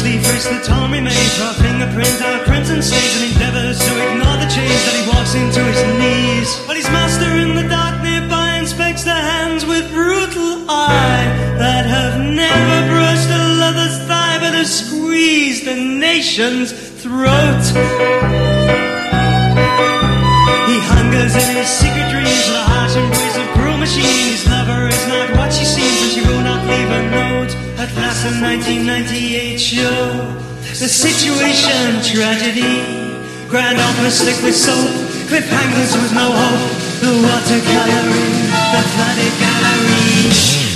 Briskly frisks the torn remains, draw fingerprint out prints and stains, and endeavors to ignore the change that he walks into his knees. But his master in the dark nearby inspects the hands with brutal eye that have never brushed a lover's thigh, but have squeezed the nation's throat. He hungers in his secret dreams, the harsh embrace of cruel machine. At last, the 1998 show, the situation tragedy. Grand opera slick with soap, cliffhangers with no hope. The water watercoloring, the flooded gallery.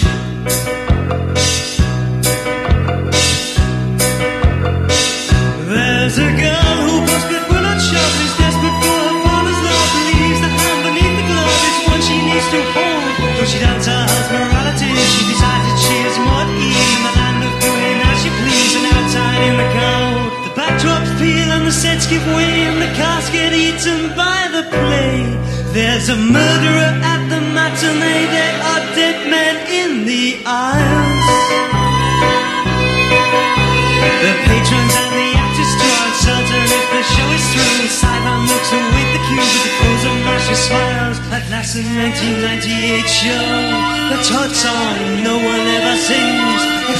Give way and the cast get eaten by the play. There's a murderer at the matinee, there are dead men in the aisles. The patrons and the actors are uncertain if the show is through. Sideline looks await the cue with the frozen mashy smiles. At last, the 1998 show, the Todd song no one ever sings.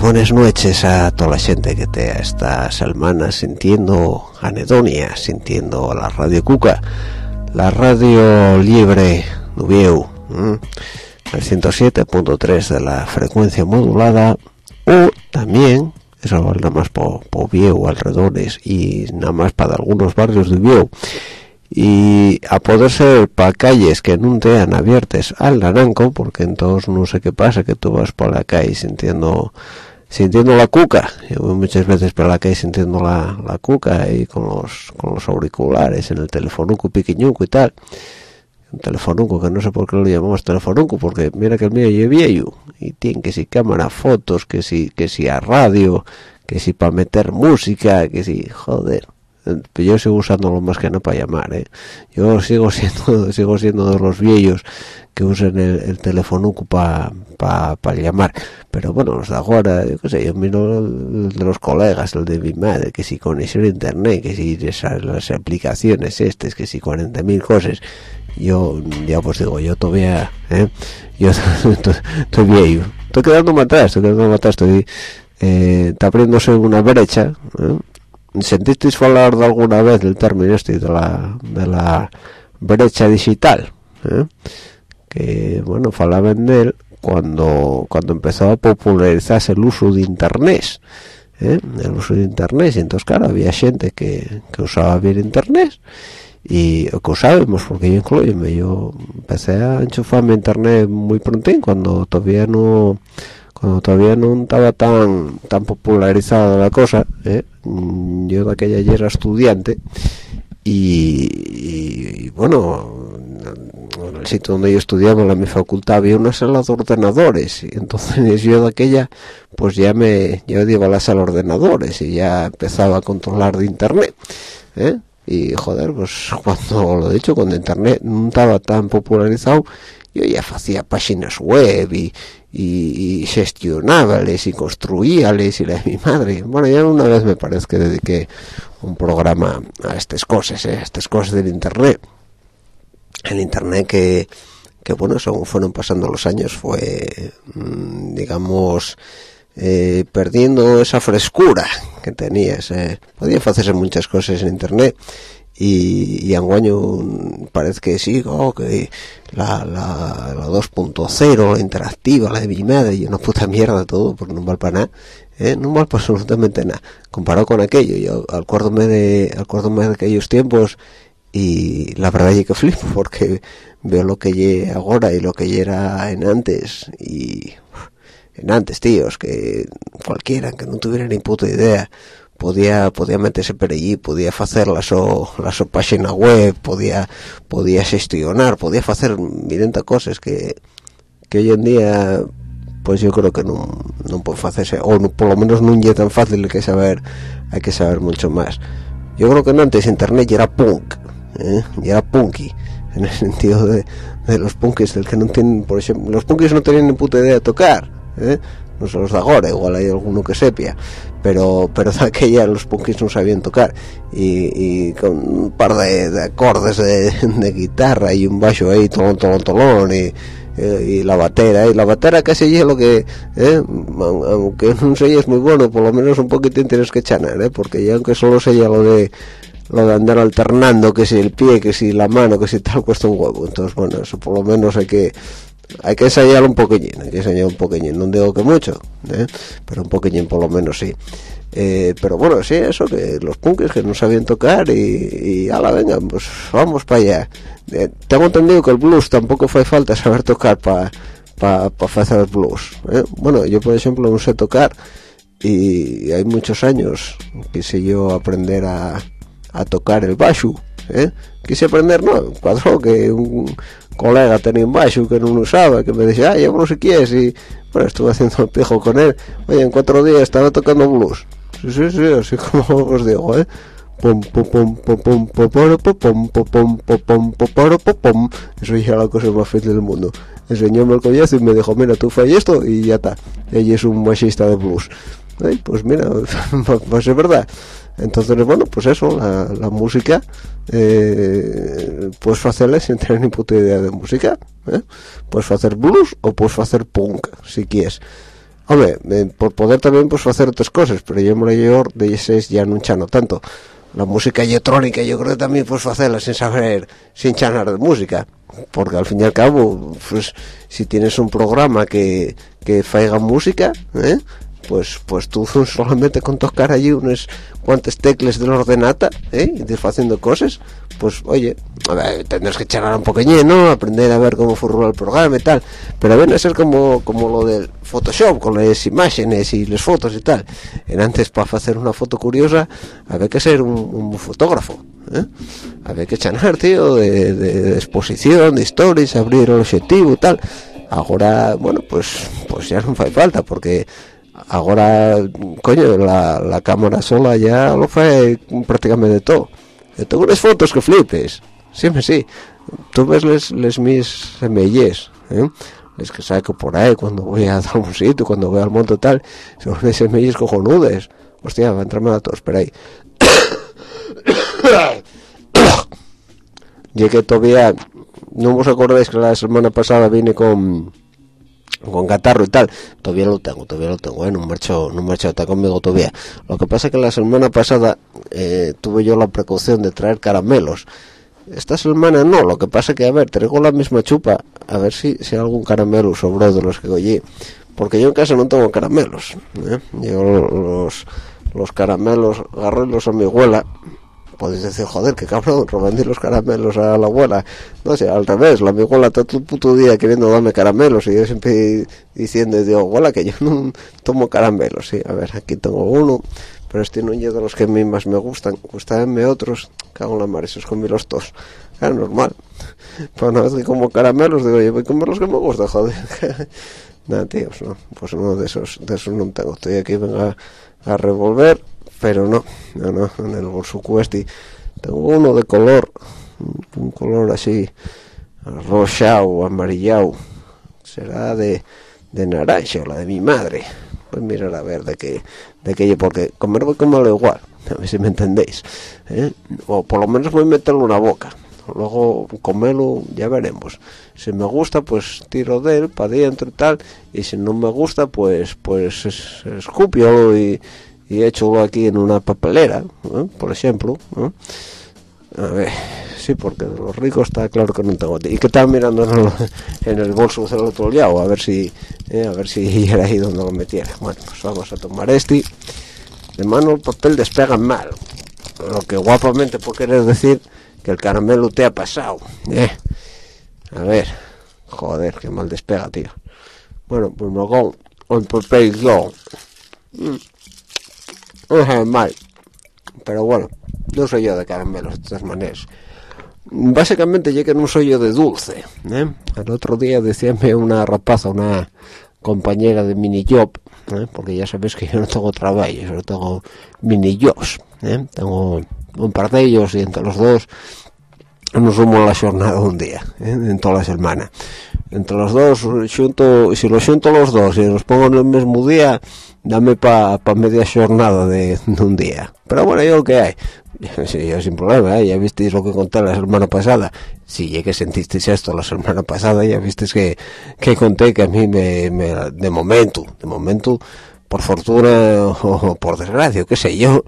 Buenas noches a toda la gente que te esta semana sintiendo anedonia, sintiendo la radio Cuca, la radio libre Nubieu, el 107.3 de la frecuencia modulada, o también, eso nada más por po Vieu, alrededores, y nada más para algunos barrios de Vieu, y a poder ser para calles que no tean abiertas al naranco porque entonces no sé qué pasa que tú vas por la calle sintiendo sintiendo la cuca. Yo voy muchas veces por la calle sintiendo la, la cuca y con los con los auriculares en el telefonuco piquiñuco y tal. Un telefonuco que no sé por qué lo llamamos telefonuco porque mira que el mío es viejo y tiene que si cámara fotos que si que si a radio que si para meter música que si joder. Yo sigo usándolo más que no para llamar ¿eh? yo sigo siendo sigo siendo de los viejos que usan el, el teléfono para pa, llamar pero bueno los de ahora yo qué sé yo miro el de los colegas el de mi madre que si conexión a internet que si esas, las aplicaciones estas que si 40.000 cosas yo ya pues digo yo todavía ¿eh? yo viejo estoy quedando atrás estoy quedando atrás estoy eh, abriéndose una brecha ¿eh? ¿Sentisteis hablar de alguna vez del término este de la, de la brecha digital? ¿eh? Que, bueno, falaban de él cuando cuando empezó a popularizarse el uso de internet ¿eh? el uso de internet y entonces claro había gente que, que usaba bien internet y que sabemos porque yo incluyo yo empecé a enchufarme internet muy pronto cuando todavía no cuando todavía no estaba tan tan popularizada la cosa ¿eh? yo de aquella ya era estudiante y, bueno en el sitio donde yo estudiaba en la mi facultad había una sala de ordenadores y entonces yo de aquella pues ya me yo iba a la sala de ordenadores y ya empezaba a controlar de internet ¿eh? y joder pues cuando lo he dicho cuando internet no estaba tan popularizado yo ya hacía páginas web y, y, y gestionábales y construíales y la de mi madre bueno ya una vez me parece que dediqué un programa a estas cosas ¿eh? a estas cosas del internet el internet que que bueno según fueron pasando los años fue mm, digamos eh, perdiendo esa frescura que tenías eh. podía hacerse muchas cosas en internet y, y anguaño parece que sí oh, que la, la, la 2.0 la interactiva la de mi madre y una puta mierda todo porque no vale para nada ¿eh? no vale para absolutamente nada comparado con aquello yo acuérdome de acuérdome de aquellos tiempos y la verdad es que flipo porque veo lo que lle ahora y lo que era en antes y en antes tíos que cualquiera que no tuviera ni puta idea podía podía meterse por allí podía hacer la so, la so página web podía podía gestionar podía hacer miren cosas que que hoy en día pues yo creo que no, no puede hacerse o no, por lo menos no es tan fácil hay que saber hay que saber mucho más. Yo creo que antes internet ya era punk ¿eh? era punky en el sentido de, los punkis del que no tienen por ejemplo los punkis no tenían ni puta idea de tocar ¿eh? no son los de ahora igual hay alguno que sepia pero pero de aquella los punkis no sabían tocar y, y con un par de, de acordes de, guitarra y un bajo ahí tolón tolón tolón y, y la batera y la batera casi es lo que ¿eh? aunque no sé es muy bueno por lo menos un poquitín tienes que chanar ¿eh? porque ya aunque solo sea lo de lo de andar alternando que si el pie que si la mano que si tal cuesta un huevo entonces bueno eso por lo menos hay que hay que ensayar un poquillín hay que ensayar un poquillín no digo que mucho ¿eh? pero un poquillín por lo menos sí eh, pero bueno sí eso que los punkis que no sabían tocar y, y ala venga pues vamos para allá eh, tengo entendido que el blues tampoco fue falta saber tocar para para pa hacer blues ¿eh? bueno yo por ejemplo no sé tocar y hay muchos años quise yo aprender a, a tocar el baixo. ¿eh? Quise aprender, no, pasó que un colega tenía un baixo que no lo usaba, que me decía, ay, yo no sé qué es, y bueno, estuve haciendo el pijo con él, oye, en cuatro días estaba tocando blues. Sí, sí, sí, así como os digo, ¿eh? Eso ya la cosa más fácil del mundo. Enseñóme el collazo y me dijo, mira, tú fai esto y ya está. Ella es un machista de blues. Ay, pues mira, va a ser verdad entonces bueno pues eso la, la música eh, puedes hacerla sin tener ni puta idea de música ¿eh? puedes hacer blues o puedes hacer punk si quieres hombre eh, por poder también pues hacer otras cosas pero yo mayor de ese ya no chano tanto la música electrónica yo creo que también puedes hacerla sin saber sin chanar de música porque al fin y al cabo pues si tienes un programa que que faiga música ¿eh? Pues pues tú solamente con tocar allí unas cuantas teclas de la ordenata ¿eh? y haciendo cosas pues oye a ver, tendrás que charlar un poquillo no aprender a ver cómo funciona el programa y tal pero viene a ser como como lo del Photoshop con las imágenes y las fotos y tal en antes para hacer una foto curiosa había que ser un, un fotógrafo ¿eh? había que chanar tío de, de, de, exposición de stories abrir el objetivo y tal ahora bueno pues pues ya no hace falta porque ahora coño la, la cámara sola ya lo fue prácticamente todo. Yo tengo unas fotos que flipes siempre sí. Tú ves les, les mis semillas ¿eh? es que saco por ahí cuando voy a un sitio cuando voy al monte tal son unas semillas cojonudes. Hostia va a entrarme la tos espera ahí que todavía no os acordáis que la semana pasada vine con con catarro y tal todavía lo tengo todavía lo tengo ¿eh? no marcho no marcho está conmigo todavía lo que pasa es que la semana pasada eh, tuve yo la precaución de traer caramelos esta semana no, lo que pasa que, a ver, traigo la misma chupa, a ver si, si algún caramelo sobró de los que cogí, porque yo en casa no tengo caramelos, ¿eh? yo los, los caramelos agarré a mi abuela, podéis decir, joder, qué cabrón, robando los caramelos a la abuela. No sé, al revés, la mi abuela está todo el puto día queriendo darme caramelos y yo siempre diciendo, digo, abuela, que yo no tomo caramelos, sí, a ver, aquí tengo uno, pero este no es de los que a mí más me gustan, gustabanme otros, cago en la mar, esos comí los dos, es normal. Pero una vez que como caramelos, digo, yo voy a comer los que me gustan, joder. Nada, tíos, no, pues uno de esos, de esos no tengo, estoy aquí, venga a revolver pero no, no, no, en el bolso cuesti. Tengo uno de color, un color así, o amarillado, será de, de naranja, la de mi madre. Pues mirar a ver de qué, de qué, porque comer voy lo igual, a ver si me entendéis, ¿eh? o por lo menos voy a meterlo en la boca, luego comerlo ya veremos. Si me gusta pues tiro de él para adentro y tal. Y si no me gusta pues pues escupio y, y hecho aquí en una papelera, por ejemplo. A ver, sí, porque de los ricos está claro que no tengo. Y que estaba mirando en el, bolso del otro lado, a ver si, eh, a ver si era ahí donde lo metiera. Bueno, pues vamos a tomar este. De mano el papel despega mal. Lo que guapamente puede querer decir que el caramelo te ha pasado. Eh. A ver, joder, qué mal despega, tío. Bueno, pues me hago el papel yo. Mm mal. Pero bueno, no soy yo de caramelos de todas maneras. Básicamente yo que no soy yo de dulce. ¿eh? El otro día decíame una rapaza, una compañera de mini job, ¿eh? porque ya sabes que yo no tengo trabajo, yo solo tengo mini jobs. ¿eh? Tengo un par de ellos y entre los dos nos sumo la jornada un día, en toda la semana. Entre los dos, si los junto los dos y los pongo en el mismo día, dame para pa media jornada de, un día. Pero bueno, yo que hay. Sí, yo sin problema, ¿eh? ya visteis lo que conté la semana pasada. Si sí, ya que sentisteis esto la semana pasada, ya visteis que, que conté que a mí me, de momento, de momento, por fortuna o por desgracia, qué sé yo,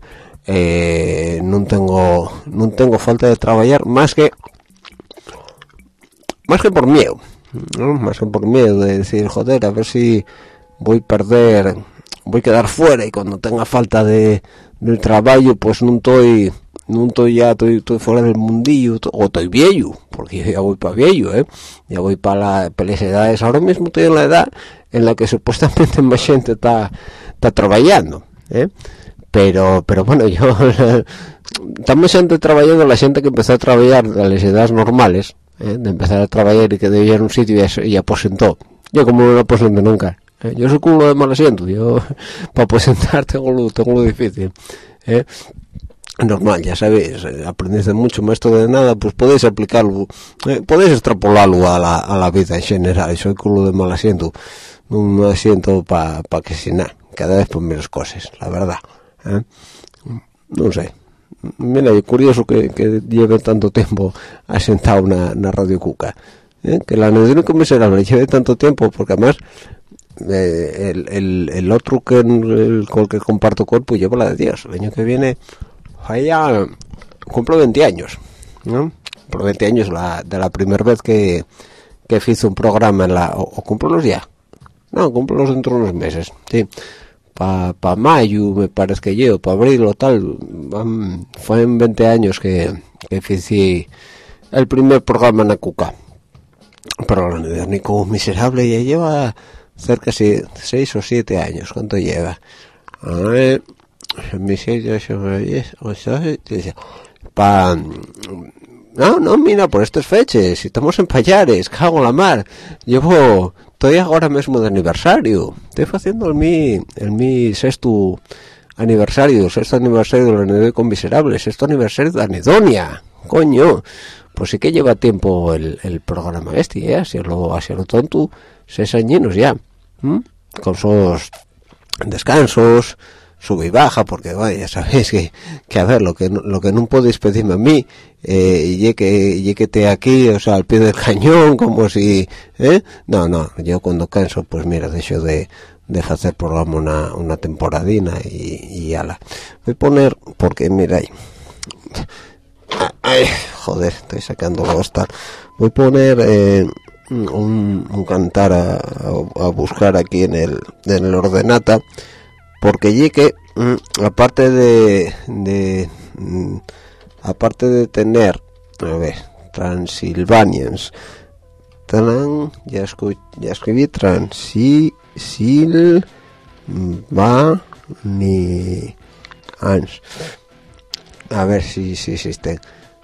eh, no tengo, no tengo falta de trabajar más que, más que por miedo, ¿no? más que por miedo de decir, joder, a ver si voy a perder voy a quedar fuera y cuando tenga falta de del trabajo pues no estoy no estoy ya estoy, estoy fuera del mundillo o estoy viejo porque ya voy para viejo ¿eh? ya voy para, la, las edades ahora mismo estoy en la edad en la que supuestamente más gente está está trabajando ¿eh? pero pero bueno yo estamos gente trabajando la gente que empezó a trabajar a las edades normales ¿eh? de empezar a trabajar y que debía ir a un sitio y, y aposentó yo como no aposenté nunca eh, yo soy culo de mal asiento, yo para presentar tengo lo, tengo lo difícil. ¿eh? Normal, ya sabéis, eh, aprendéis de mucho, maestro de nada, pues podéis aplicarlo, podéis extrapolarlo a la, a la vida en general. Soy culo de mal asiento, un asiento para pa que sin nada, cada vez por menos cosas, la verdad. No sé. Mira, es curioso que, que lleve tanto tiempo asentado una, una radio cuca. que la me miserable lleve tanto tiempo, porque además eh, el, el, otro que el, con el que comparto cuerpo llevo la de Dios. El año que viene, allá cumplo 20 años, ¿no? Por 20 años la, de la primera vez que, que hice un programa en la... O, cumplo los ya. No, cumplo los dentro de unos meses, sí. Para pa mayo, me parece que yo, para abril o tal, fue en 20 años que, que hice el primer programa en la cuca. Pero la ni como miserable ya lleva cerca de seis o siete años. ¿Cuánto lleva? A ver, mi pa no, no, mira, por estas fechas, estamos en Payares, cago en la mar, llevo, estoy ahora mismo de aniversario, estoy haciendo el mi, el mi sexto aniversario, sexto aniversario de la Anedonia con Miserables, sexto aniversario de Anedonia, coño, pues sí que lleva tiempo el, el programa este, ¿eh? así lo, así lo tonto, seis añinos ya. Con sus descansos sube y baja porque vaya ya sabéis que, que a ver lo que lo que no podéis pedirme a mí eh, y que te aquí o sea al pie del cañón como si ¿eh? no no yo cuando canso pues mira de hecho de de hacer programa una, una temporadina y, y ala. Voy a poner porque mira ahí. Ay, joder estoy sacándolo hasta voy a poner eh, un, cantar a, buscar aquí en el en el ordenata porque llegue mm, aparte de, de mm, aparte de tener a ver Transilvanians ya, ya escribí Transil va ni a ver si, si existe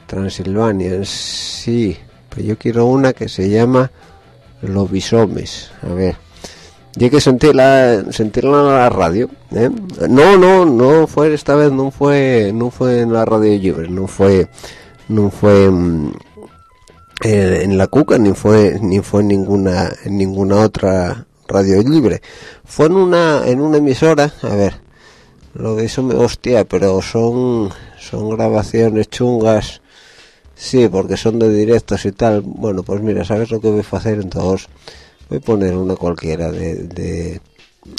Transilvania sí. pero yo quiero una que se llama Lobisomes a ver y que sentirla sentirla en la radio ¿eh? no no no fue esta vez no fue no fue en la radio libre no fue no fue mm, en, la cuca ni fue ni fue ninguna en ninguna otra radio libre fue en una en una emisora a ver lo de eso me hostia pero son son grabaciones chungas sí porque son de directos y tal. Bueno pues mira sabes lo que voy a hacer entonces voy a poner una cualquiera de, de,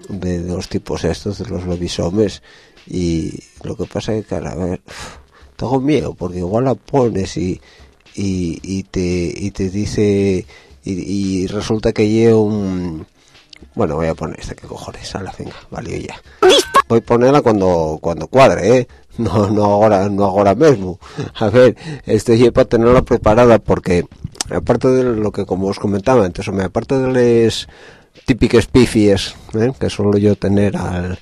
de los tipos estos de los lobisomes y lo que pasa es que cara a ver tengo miedo porque igual la pones y y, y te y te dice y, resulta que llevo un bueno voy a poner esta que cojones a la venga vale ya. Voy a ponerla cuando cuando cuadre ¿eh? No no ahora no ahora mismo a ver estoy para tenerla preparada porque aparte de lo que como os comentaba antes aparte de las típicas pifies ¿eh? que suelo yo tener al,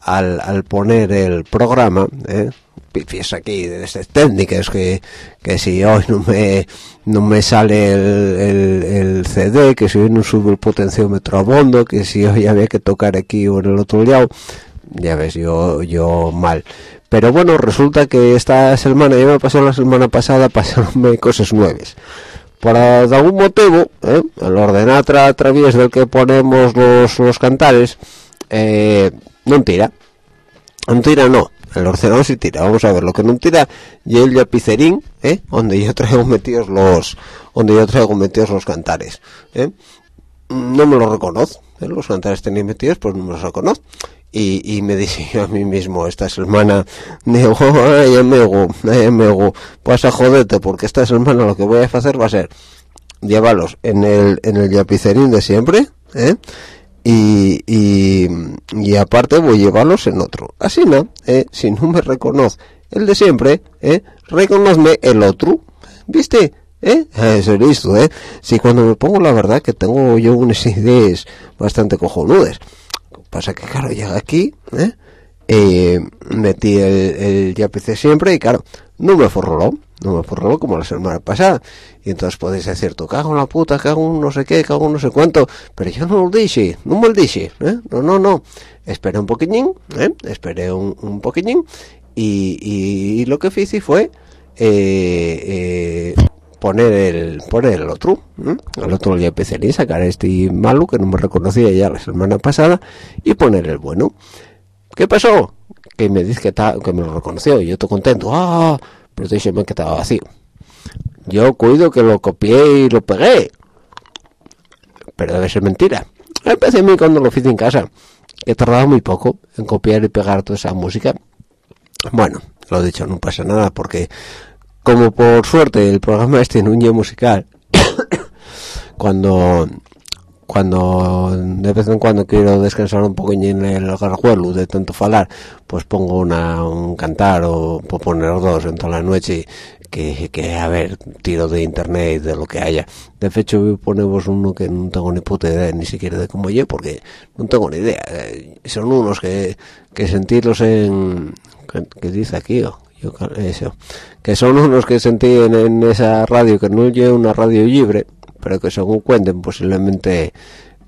al, al poner el programa ¿eh? pifies aquí de estas técnicas que, que si hoy no me no me sale el, el, CD que si hoy no sube el potenciómetro a bondo que si hoy había que tocar aquí o en el otro lado ya ves yo yo mal pero bueno resulta que esta semana ya me pasó la semana pasada pasaronme cosas nuevas por algún motivo ¿eh? el ordenar a través del que ponemos los, los cantares eh, no tira no tira no el ordenador sí tira vamos a ver lo que no tira y el lapicerín ¿eh? donde yo traigo metidos los donde yo traigo metidos los cantares ¿eh? no me lo reconozco. Los cantares tenéis metidos pues no me los reconozco y, me dije yo a mí mismo esta semana digo ay amigo ay amigo pues a joderte porque esta semana lo que voy a hacer va a ser llevarlos en el en el lapicerín de siempre ¿eh? y, y, aparte voy a llevarlos en otro así no ¿eh? si no me reconoce el de siempre ¿eh? reconozme el otro viste ¿Eh? Eso es listo, ¿eh? Si cuando me pongo la verdad que tengo yo unas ideas bastante cojonudas. Pasa que, claro, llega aquí, ¿eh? eh metí el, el PC siempre y, claro, no me forró no me forró como la semana pasada y entonces podéis decir tú cago en la puta cago en no sé qué cago en no sé cuánto pero yo no lo dije no me lo dije ¿eh? no no no esperé un poquillín ¿eh? esperé un, un y, lo que hice fue eh, eh, poner el poner el otro ¿eh? el otro día empecé a sacar este malo que no me reconocía ya la semana pasada y poner el bueno. ¿qué pasó? que me dice que, que me lo reconoció y yo estoy contento. Ah pero déjeme que estaba vacío. Yo cuido que lo copié y lo pegué. Pero debe ser mentira. Empecé a mí cuando lo hice en casa he tardado muy poco en copiar y pegar toda esa música. Bueno lo dicho no pasa nada porque como por suerte el programa este en un día musical cuando cuando de vez en cuando quiero descansar un poco en el garjuelo de tanto falar pues pongo una, un cantar o puedo poner dos en toda la noche que, que a ver tiro de internet de lo que haya. De hecho ponemos uno que no tengo ni puta idea ni siquiera de cómo yo porque no tengo ni idea. Eh, son unos que, que sentirlos en que, dice aquí oh, eso que son unos que sentí en, esa radio que no es una radio libre pero que según cuenten posiblemente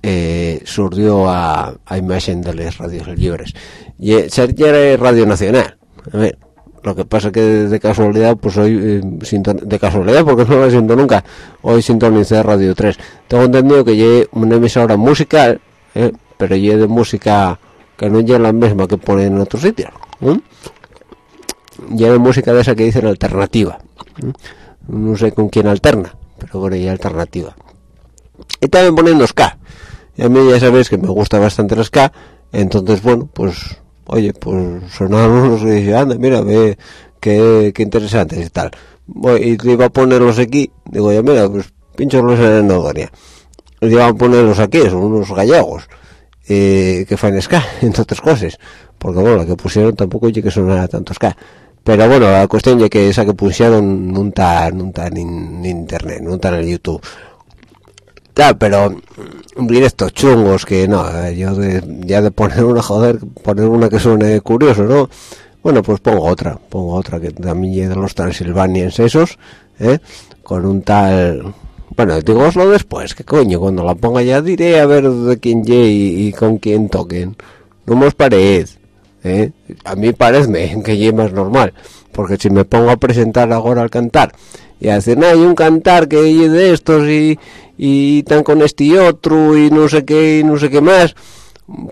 eh, surgió a, a imagen de las radios libres. Y eh, sería Radio Nacional. A ver lo que pasa que de casualidad pues hoy eh, de casualidad porque no lo siento nunca hoy sintonicé Radio 3 tengo entendido que lleve una emisora musical eh, pero de música que no lleve la misma que ponen en otros sitios ¿eh? Lleve música de esa que dicen alternativa no sé con quién alterna pero bueno, y alternativa. Y también poniendo ska. Y a mí ya sabéis que me gusta bastante el ska, entonces bueno, pues, oye, pues sonaron unos y dije, anda, mira, ve, qué, qué interesante y tal. y iba a ponerlos aquí digo ya mira pues pinchos en Enedonia y iba a ponerlos aquí son unos gallegos eh, que fan ska entre otras cosas porque bueno la que pusieron tampoco oye que sonara tanto ska pero bueno la cuestión es que esa que pusieron no está en, internet está en el youtube Claro, pero bien estos chungos que no, yo de, ya de poner una, joder, poner una que suene curioso, ¿no? Bueno, pues pongo otra, pongo otra que también de los Transilvanians esos, ¿eh? Con un tal... Bueno, digoslo después, que coño, cuando la ponga ya diré a ver de quién ye y, con quién toquen. No me os parece, ¿eh? A mí parece que ye más normal, porque si me pongo a presentar ahora al cantar y a decir, no, hay un cantar que ye de estos y, y tan con este y otro y no sé qué y no sé qué más,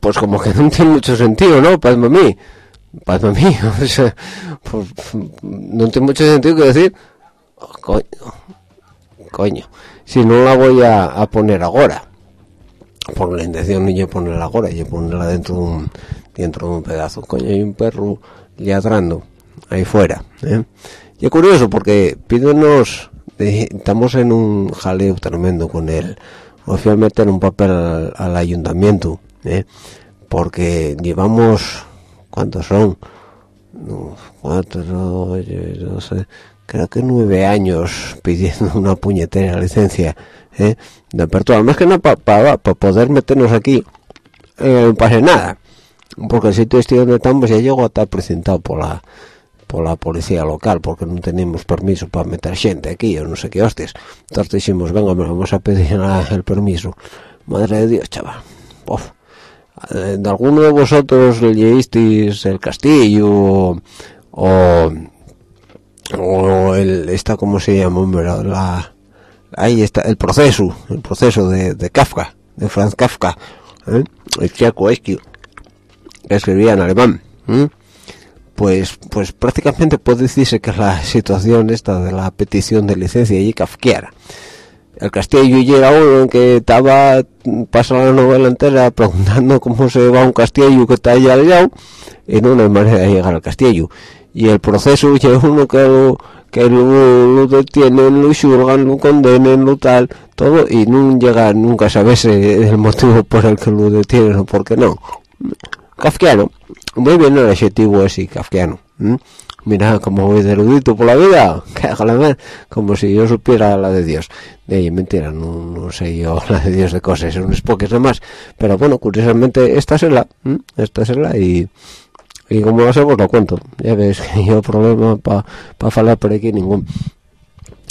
pues como que no tiene mucho sentido, ¿no? Para mí mí, o sea, pues, no tiene mucho sentido que decir, oh, coño, si no la voy a, poner ahora, por la intención ni yo ponerla ahora, yo ponerla dentro de un, dentro de un pedazo, coño, hay un perro ladrando ahí fuera, ¿eh? Y es curioso porque pídenos, estamos en un jaleo tremendo con él, o fui a meter un papel al, ayuntamiento, ¿eh? porque llevamos ¿cuántos son? cuatro, no, sé, creo que nueve años pidiendo una puñetera licencia ¿eh? de apertura, más que nada para poder meternos aquí, eh, no pase nada, porque el sitio este donde estamos ya llegó a estar presentado por la por la policía local porque no teníamos permiso para meter gente aquí o no sé qué hostias. Entonces dijimos venga vamos a pedir el permiso. Madre de dios chaval. Uf. De alguno de vosotros leísteis el castillo o o el esta cómo se llama la ahí está el proceso el proceso de, Kafka de Franz Kafka ¿eh? el chico que escribía en alemán pues pues prácticamente puede decirse que la situación esta de la petición de licencia y kafkiana. El castillo y era uno en que estaba pasando la novela entera preguntando cómo se va un castillo que está allá al lado y no hay manera de llegar al castillo. Y el proceso es uno que lo, que lo, detienen, lo juzgan, lo condenen, lo tal, todo, y no llega nunca a saberse el motivo por el que lo detienen o por qué no. Kafkiano, muy bien el adjetivo ese, kafkiano mira como voy de erudito por la vida. Como si yo supiera la de Dios. Mentira no, sé yo la de Dios de cosas son unos pocos más pero bueno curiosamente esta es la esta es la y y como lo sé pues lo cuento. Ya ves que yo problema para pa hablar por aquí ningún.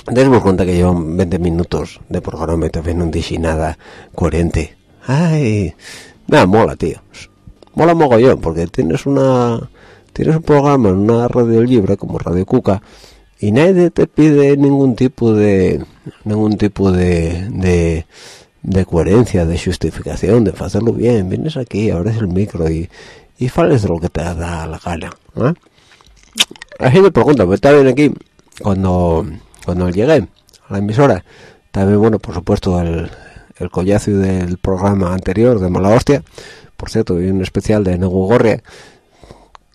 Demos cuenta que llevo 20 minutos de programa y todavía no dije nada coherente. Ay nada mola tío mola mogollón porque tienes una tienes un programa en una radio libre como Radio Cuca y nadie te pide ningún tipo de ningún tipo de, de, coherencia, de justificación, de hacerlo bien. Vienes aquí, abres el micro y, y fales de lo que te da la gana. ¿eh? Así me pregunta, pues está aquí cuando cuando llegué a la emisora. También, bueno, por supuesto, el, el collazo del programa anterior de Mala Hostia. Por cierto, hay un especial de Gorria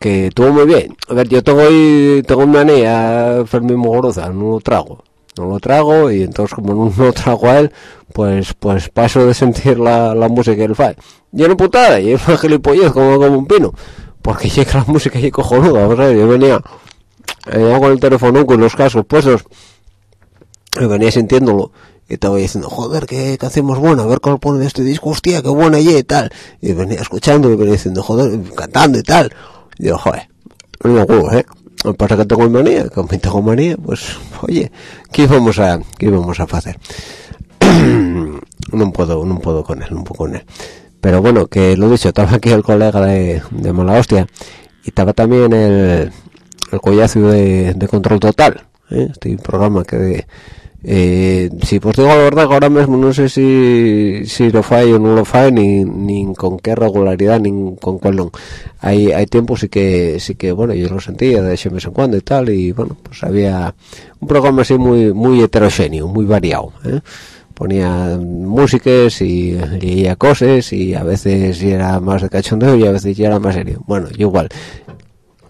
que estuvo muy bien. A ver, yo tengo hoy, tengo manía Fermín Mogoroza, no lo trago. No lo trago y entonces como no lo trago a él, pues pues paso de sentir la, la música que él fa. Yo no putada, y es una gilipollez como, como un pino. Porque llega la música y cojonuda, o sea, yo venía, eh, con el teléfono con los cascos puestos, y venía sintiéndolo y estaba diciendo, joder, qué hacemos buena, a ver cómo pone este disco, hostia, qué buena y tal. Y venía escuchando y venía diciendo, joder, cantando y tal. Y digo, joder, no me acuerdo, ¿eh? Lo pasa que tengo manía, como tengo manía, pues, oye, ¿qué íbamos a, qué íbamos a hacer? no puedo, no puedo con él, no puedo con él. Pero bueno, que lo dicho, estaba aquí el colega de, de Mala Hostia y estaba también el, el collazo de, de Control Total, ¿eh? este programa que de, eh, si pues digo la verdad ahora mismo no sé si, si lo fai o no lo fai ni, ni con qué regularidad ni con cuál no hay hay tiempos sí que sí que bueno yo lo sentía de ese mes en cuando y tal y bueno pues había un programa así muy muy heterogéneo muy variado ¿eh? ponía músicas y leía cosas y a veces era más de cachondeo y a veces ya era más serio. Bueno igual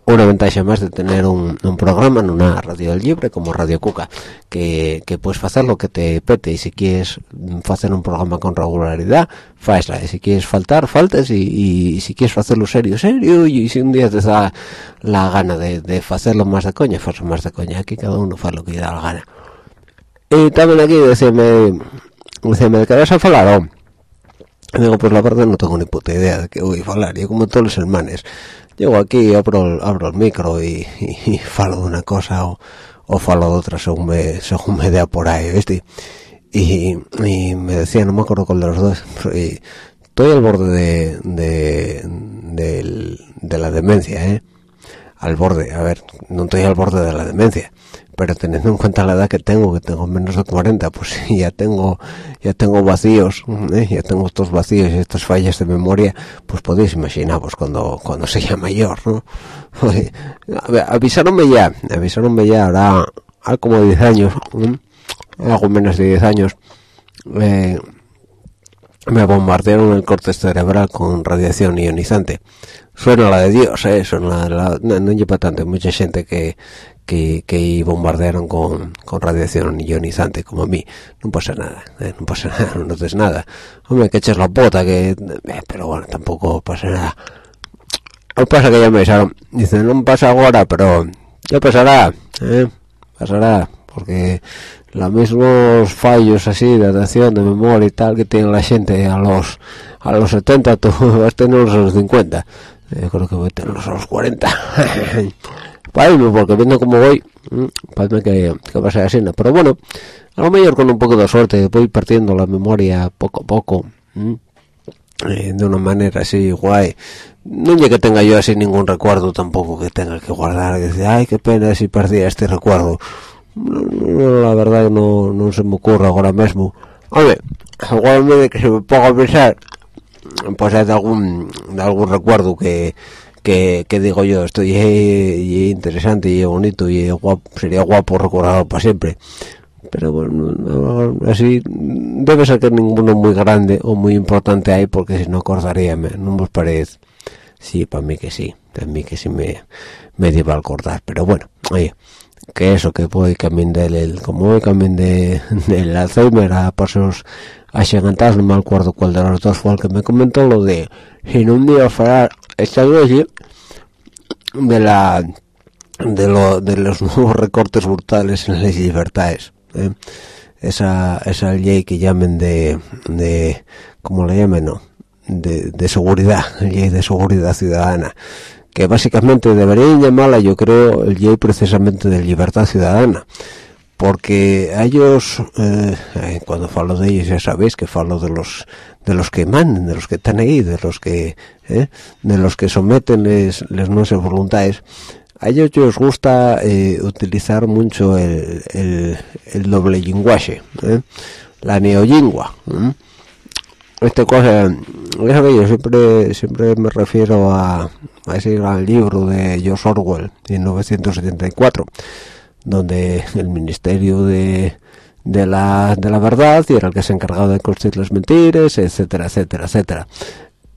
una ventaja más de tener un, programa en una radio libre como Radio Cuca, que, que puedes hacer lo que te pete. Y si quieres hacer un programa con regularidad, faesla, y si quieres faltar, faltes. Y, si quieres hacerlo serio, serio, y si un día te da la gana de, de hacerlo más de coña, faz más de coña, aquí cada uno hace lo que da la gana. Y también aquí decime, decime, ¿querés hablar o? Digo, pues la verdad no tengo ni puta idea de qué voy a hablar, yo como todos los hermanos llego aquí abro abro el micro y, falo de una cosa o, falo de otra según me según me dé por ahí ¿viste? Y, y me decía no me acuerdo cuál de los dos y estoy al borde de, de, de la demencia ¿eh? al borde a ver no estoy al borde de la demencia pero teniendo en cuenta la edad que tengo, que tengo menos de 40, pues ya tengo ya tengo vacíos, ¿eh? ya tengo estos vacíos y estas fallas de memoria, pues podéis imaginaros cuando cuando sea mayor, ¿no? avisaronme ya, avisaronme ya, ahora, como 10 años, algo menos de 10 años, eh, me bombardearon el corte cerebral con radiación ionizante. Suena la de Dios, ¿eh? Suena la, no, no lleva tanto, mucha gente que, que, que bombardearon con, con radiación ionizante como a mí no pasa nada ¿eh? no pasa nada no notes nada hombre que eches la bota que eh, pero bueno tampoco pasa nada no pasa que ya me avisaron dice no pasa ahora pero ya pasará ¿eh? pasará porque los mismos fallos así de atención de memoria y tal que tiene la gente a los a los 70 tú vas a tenerlos a los 50 yo creo que voy a tenerlos a los 40 porque viendo cómo voy, mm, parece que, que va a ser así, pero bueno, a lo mejor con un poco de suerte voy partiendo la memoria poco a poco, mm, eh, de una manera así guay. No ya que tenga yo así ningún recuerdo tampoco que tenga que guardar, que dice, ay, qué pena si perdía este recuerdo. la verdad no, no se me ocurre ahora mismo. Hombre, igualmente que se me ponga a pensar, pues hay de algún, de algún recuerdo que que, digo yo, esto y, interesante y bonito y sería guapo recordarlo para siempre. Pero bueno, así debe ser que ninguno muy grande o muy importante hay porque si no acordaría, no os parece. Sí, para mí que sí, para mí que sí me, me a acordar, pero bueno, oye, que eso, que voy camino del, como voy camino de, del Alzheimer a pasos no me acuerdo cuál de los dos fue el que me comentó lo de, si no un día fuera esta noche de la de, lo, de los nuevos recortes brutales en las libertades ¿eh? esa esa ley que llamen de de como le llamen no de, de seguridad ley de seguridad ciudadana que básicamente deberían llamarla yo creo el ley precisamente de libertad ciudadana porque ellos eh, eh, cuando falo de ellos ya sabéis que falo de los de los que mandan de los que están ahí de los que eh, de los que someten les, les nuestras voluntades. A ellos les gusta utilizar mucho el, el, doble lenguaje la neolingua este cosa yo siempre siempre me refiero a, a ese gran libro de George Orwell en 1974 donde el Ministerio de, de, la, de la Verdad y era el que se encargaba de construir las mentiras, etcétera, etcétera, etcétera.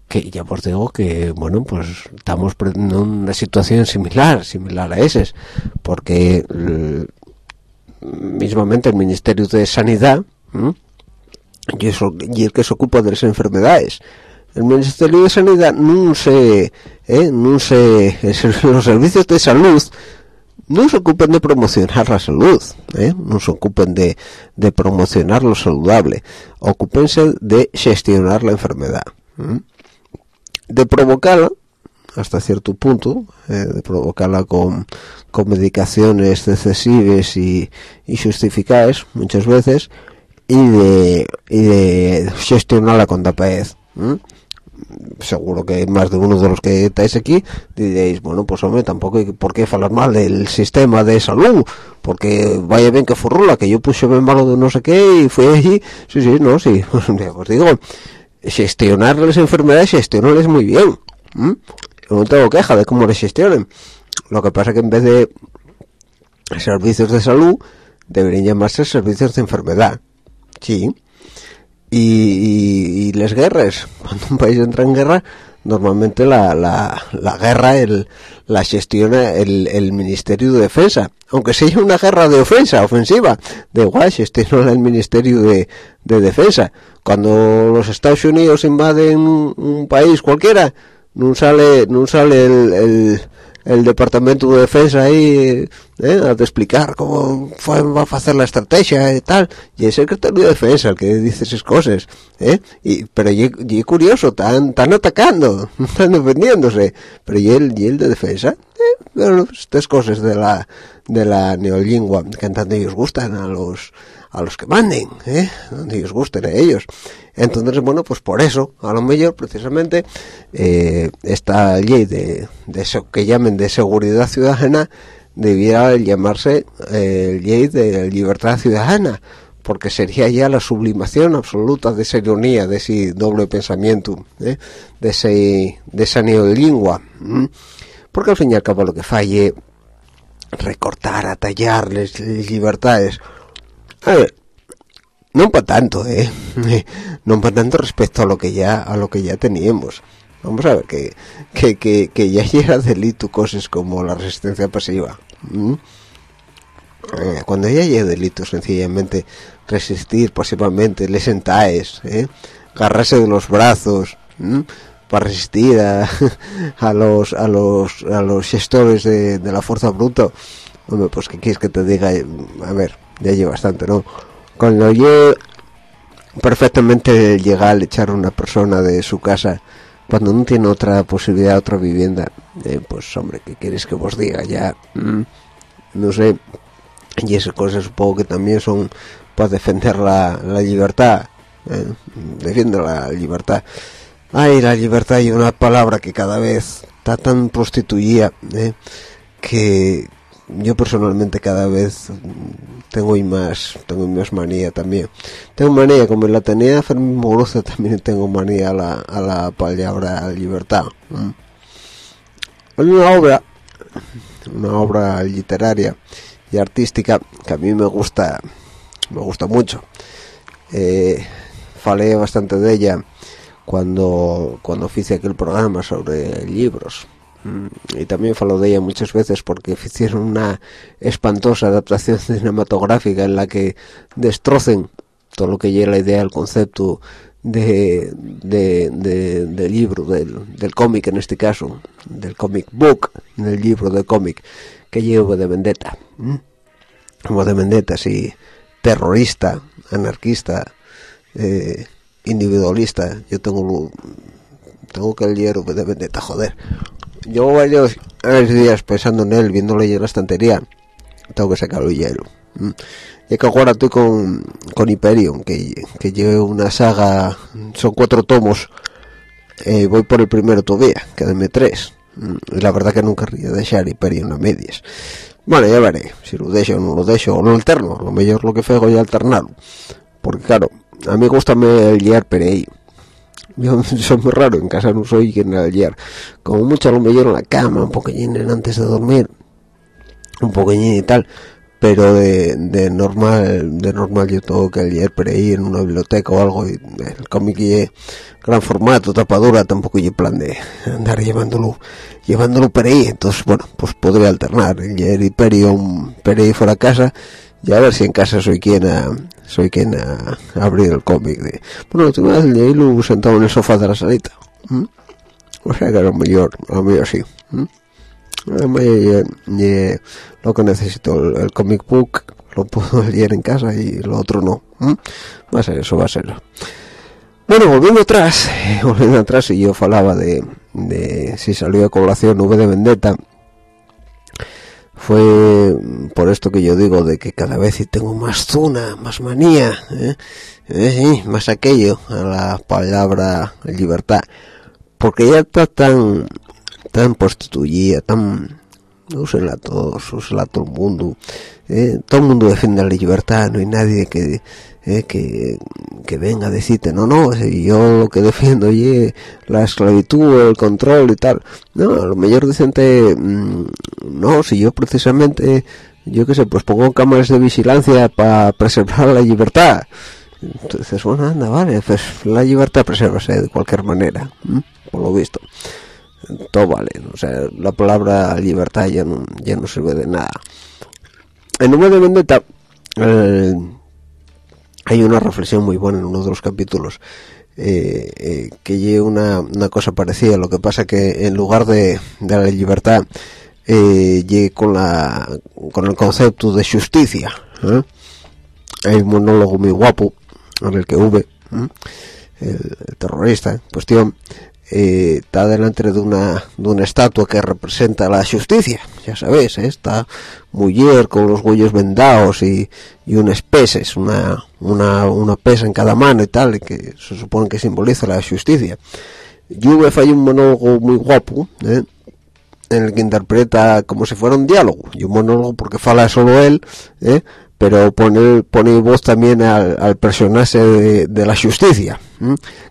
Que ya os digo que, bueno, pues estamos en una situación similar, similar a ese, porque mismamente el Ministerio de Sanidad y, eso, el que se ocupa de las enfermedades. El Ministerio de Sanidad no se, eh, no se, los servicios de salud no se ocupen de promocionar la salud, ¿eh? no se ocupen de, de, promocionar lo saludable, ocupense de gestionar la enfermedad, de provocarla hasta cierto punto, ¿eh? de provocarla con, con medicaciones excesivas y, y justificadas muchas veces, y de, y de gestionarla con tapez seguro que más de uno de los que estáis aquí diréis, bueno, pues hombre, tampoco hay por qué hablar mal del sistema de salud, porque vaya bien que furrula, que yo puse bien malo de no sé qué y fue allí, sí, sí, no, sí, os digo, gestionar las enfermedades, gestionarles muy bien, no tengo queja de cómo les gestionen, lo que pasa que en vez de servicios de salud, deberían llamarse servicios de enfermedad, sí, y, y, las guerras cuando un país entra en guerra normalmente la, la, la guerra el, la gestiona el, el, Ministerio de Defensa. Aunque sea una guerra de ofensa ofensiva de igual gestiona el Ministerio de, de Defensa. Cuando los Estados Unidos invaden un, país cualquiera no sale no sale el Departamento de Defensa ahí eh, a explicar cómo fue, va a hacer la estrategia y tal y el secretario de Defensa el que dice esas cosas ¿eh? y, pero y, y curioso están, están atacando están defendiéndose pero y el, y el de Defensa eh, bueno, estas cosas de la de la neolingua que tanto ellos gustan a los a los que manden, ¿eh? donde ellos gusten a ellos. Entonces, bueno, pues por eso, a lo mejor, precisamente, eh, esta ley de, de eso que llamen de seguridad ciudadana debiera llamarse eh, ley de libertad ciudadana, porque sería ya la sublimación absoluta de esa ironía, de ese doble pensamiento, ¿eh? de, ese, de esa neolingua. Porque al fin y al cabo lo que falle recortar, atallarles libertades, no para tanto, ¿eh? no para tanto respecto a lo que ya a lo que ya teníamos. Vamos a ver que que, que, que ya era delito cosas como la resistencia pasiva. Eh, cuando ya llega delito sencillamente resistir pasivamente, le sentáis, ¿eh? agarrarse de los brazos para resistir a, a, los a los a los gestores de, de la fuerza bruta. Hombre, pues que quieres que te diga, a ver, ya lleva bastante, ¿no? Cuando yo perfectamente llegar a echar a una persona de su casa cuando no tiene otra posibilidad, otra vivienda, eh, pues hombre, ¿qué quieres que vos diga? Ya, mm, no sé, y esas cosas supongo que también son para defender la, la libertad, eh, la libertad. Ay, la libertad y una palabra que cada vez está tan prostituida, eh, que, yo personalmente cada vez tengo más tengo más manía también. Tengo manía como la tenía Fermín Muguruza también tengo manía a la, a la palabra libertad hay una obra una obra literaria y artística que a mí me gusta me gusta mucho. Eh, falé bastante de ella cuando cuando hice aquel programa sobre libros y también falo de ella muchas veces porque hicieron una espantosa adaptación cinematográfica en la que destrocen todo lo que lleva la idea, el concepto de, de, libro, del, cómic en este caso, del comic book, del libro de cómic, que lleva de vendetta. Como de vendetta, así, terrorista, anarquista, eh, individualista. Yo tengo tengo que leer de vendetta, joder yo varios, días pensando en él, viéndole en la estantería, tengo que sacarlo hielo. Mm. Y que ahora estoy con, con Hyperion, que, que llevo una saga, son cuatro tomos, eh, voy por el primero todavía, quedanme tres. Mm. La verdad que nunca querría dejar Hyperion a medias. Bueno, ya veré, si lo dejo o no lo dejo, o no alterno, lo mejor lo que fego ya alternarlo. Porque claro, a mí gusta el guiar ahí yo soy muy raro en casa no soy quien ayer como mucho lo mejor en la cama un poquillín antes de dormir un poquillín y tal pero de, de normal de normal yo tengo que leer por en una biblioteca o algo el cómic y gran formato tapadura tampoco hay plan de andar llevándolo llevándolo por ahí. Entonces bueno pues podría alternar leer y ahí fuera casa y a ver si en casa soy quien a, soy quien a, abrir el cómic de bueno tengo el de lo sentado en el sofá de la salita o sea que a lo mejor a lo mejor sí lo que necesito el, comic book lo puedo leer en casa y lo otro no va a ser eso va a ser. Bueno volviendo atrás volviendo atrás y yo falaba de, de si salió de colación V de Vendetta fue por esto que yo digo de que cada vez tengo más zuna, más manía, ¿eh? Eh, más aquello a la palabra libertad, porque ya está tan tan prostituida, tan úsenla todos, úsenla todo el mundo, ¿eh? todo el mundo defiende la libertad, no hay nadie que eh, que, que, venga a decirte, no, no, yo lo que defiendo es la esclavitud, el control y tal. No, lo mejor dicen, mm, no, si yo precisamente, yo qué sé, pues pongo cámaras de vigilancia para preservar la libertad. Entonces, bueno, anda, vale, pues la libertad preserva de cualquier manera. por lo visto todo vale o sea la palabra libertad ya no ya no sirve de nada. En número de vendetta hay una reflexión muy buena en uno de los capítulos eh, eh, que lleve una, una, cosa parecida. Lo que pasa que en lugar de, de la libertad eh, con la con el concepto de justicia hay un monólogo muy guapo en el que V el, terrorista en cuestión está delante de una de una estatua que representa la justicia ya sabéis esta mujer con los huellos vendados y, y unas peces una, una, una pesa en cada mano y tal que se supone que simboliza la justicia Juve hay un monólogo muy guapo ¿eh? en el que interpreta como si fuera un diálogo y un monólogo porque fala solo él ¿eh? Pero pone, pone voz también al, al personaje de, la justicia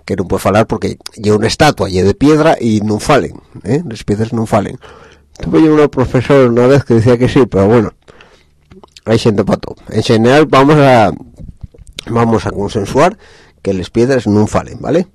que no puede hablar porque lleva una estatua lleva de piedra y no falen ¿eh? las piedras no falen. Tuve una profesora una vez que decía que sí pero bueno hay gente para todo. En general vamos a vamos a consensuar que las piedras no falen vale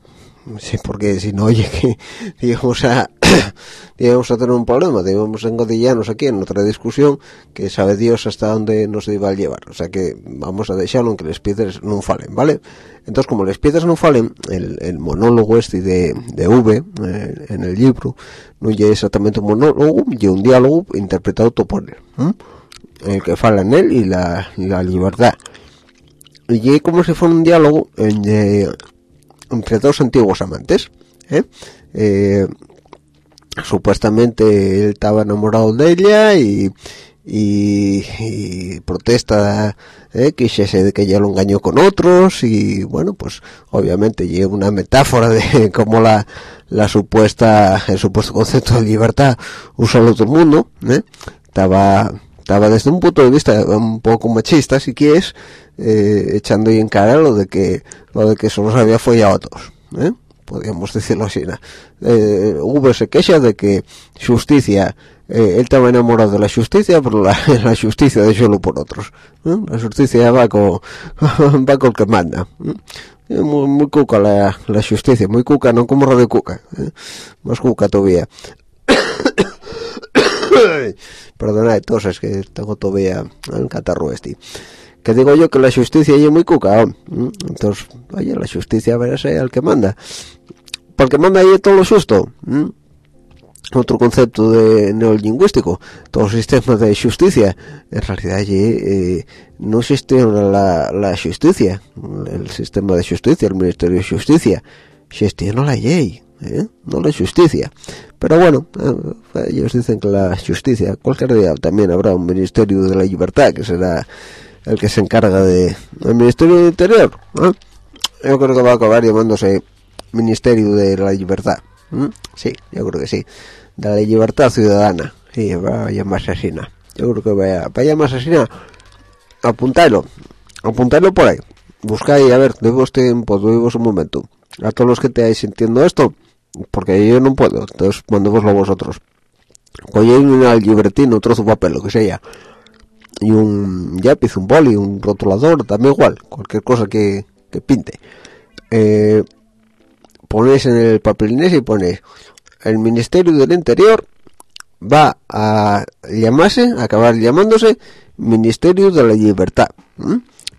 sí porque si no oye que digamos a íbamos a tener un problema, debemos engodillarnos aquí en otra discusión que sabe Dios hasta dónde nos iba a llevar. O sea que vamos a dejarlo en que las piedras no falen, ¿vale? Entonces, como las piedras no falen, el, monólogo este de, de V eh, en el libro no es exactamente un monólogo, y un diálogo interpretado por él, ¿eh? el que fala en él y la, la libertad. Y como si fuera un diálogo eh, entre dos antiguos amantes, ¿eh? eh supuestamente él estaba enamorado de ella y, y, protesta eh, que de que ella lo engañó con otros y bueno pues obviamente lleva una metáfora de cómo la, la supuesta el supuesto concepto de libertad usa el otro mundo ¿eh? estaba estaba desde un punto de vista un poco machista si quieres eh, echando en cara lo de que lo de que solo se había follado a otros ¿eh? Podríamos decirlo así eh, V se de que justicia eh, él estaba enamorado de la justicia pero la, justicia de solo por otros la justicia va con va con el que manda ¿eh? muy, muy, cuca la, la, justicia muy cuca no como radio cuca ¿eh? más cuca todavía perdona es que tengo todavía el catarro este que digo yo que la justicia es muy cuca entonces oye la justicia verás al que manda. Porque manda ahí todo lo susto otro concepto de neolingüístico todo sistema de justicia. En realidad allí eh, no existe la, la justicia el sistema de justicia el ministerio de justicia. Gestiona la ley ¿eh? no la justicia. Pero bueno eh, ellos dicen que la justicia cualquier día también habrá un ministerio de la libertad que será el que se encarga de el ministerio del interior yo creo que va a acabar llamándose Ministerio de la Libertad. Sí, yo creo que sí. De la libertad ciudadana. Sí, va a llamarse así. Yo creo que vaya, va a llamarse así. Apuntáis,lo Apuntáis,lo por ahí. Buscáis, a ver, doy tiempo, doy un momento. A todos los que estáis sintiendo esto, porque yo no puedo, entonces mandémoslo vosotros. Cogéis un libretín, un trozo papel, lo que sea. Y un lápiz, un boli, un rotulador, también igual. Cualquier cosa que, que pinte. Eh, ponéis en el papelines y ponéis el Ministerio del Interior va a llamarse, a acabar llamándose Ministerio de la Libertad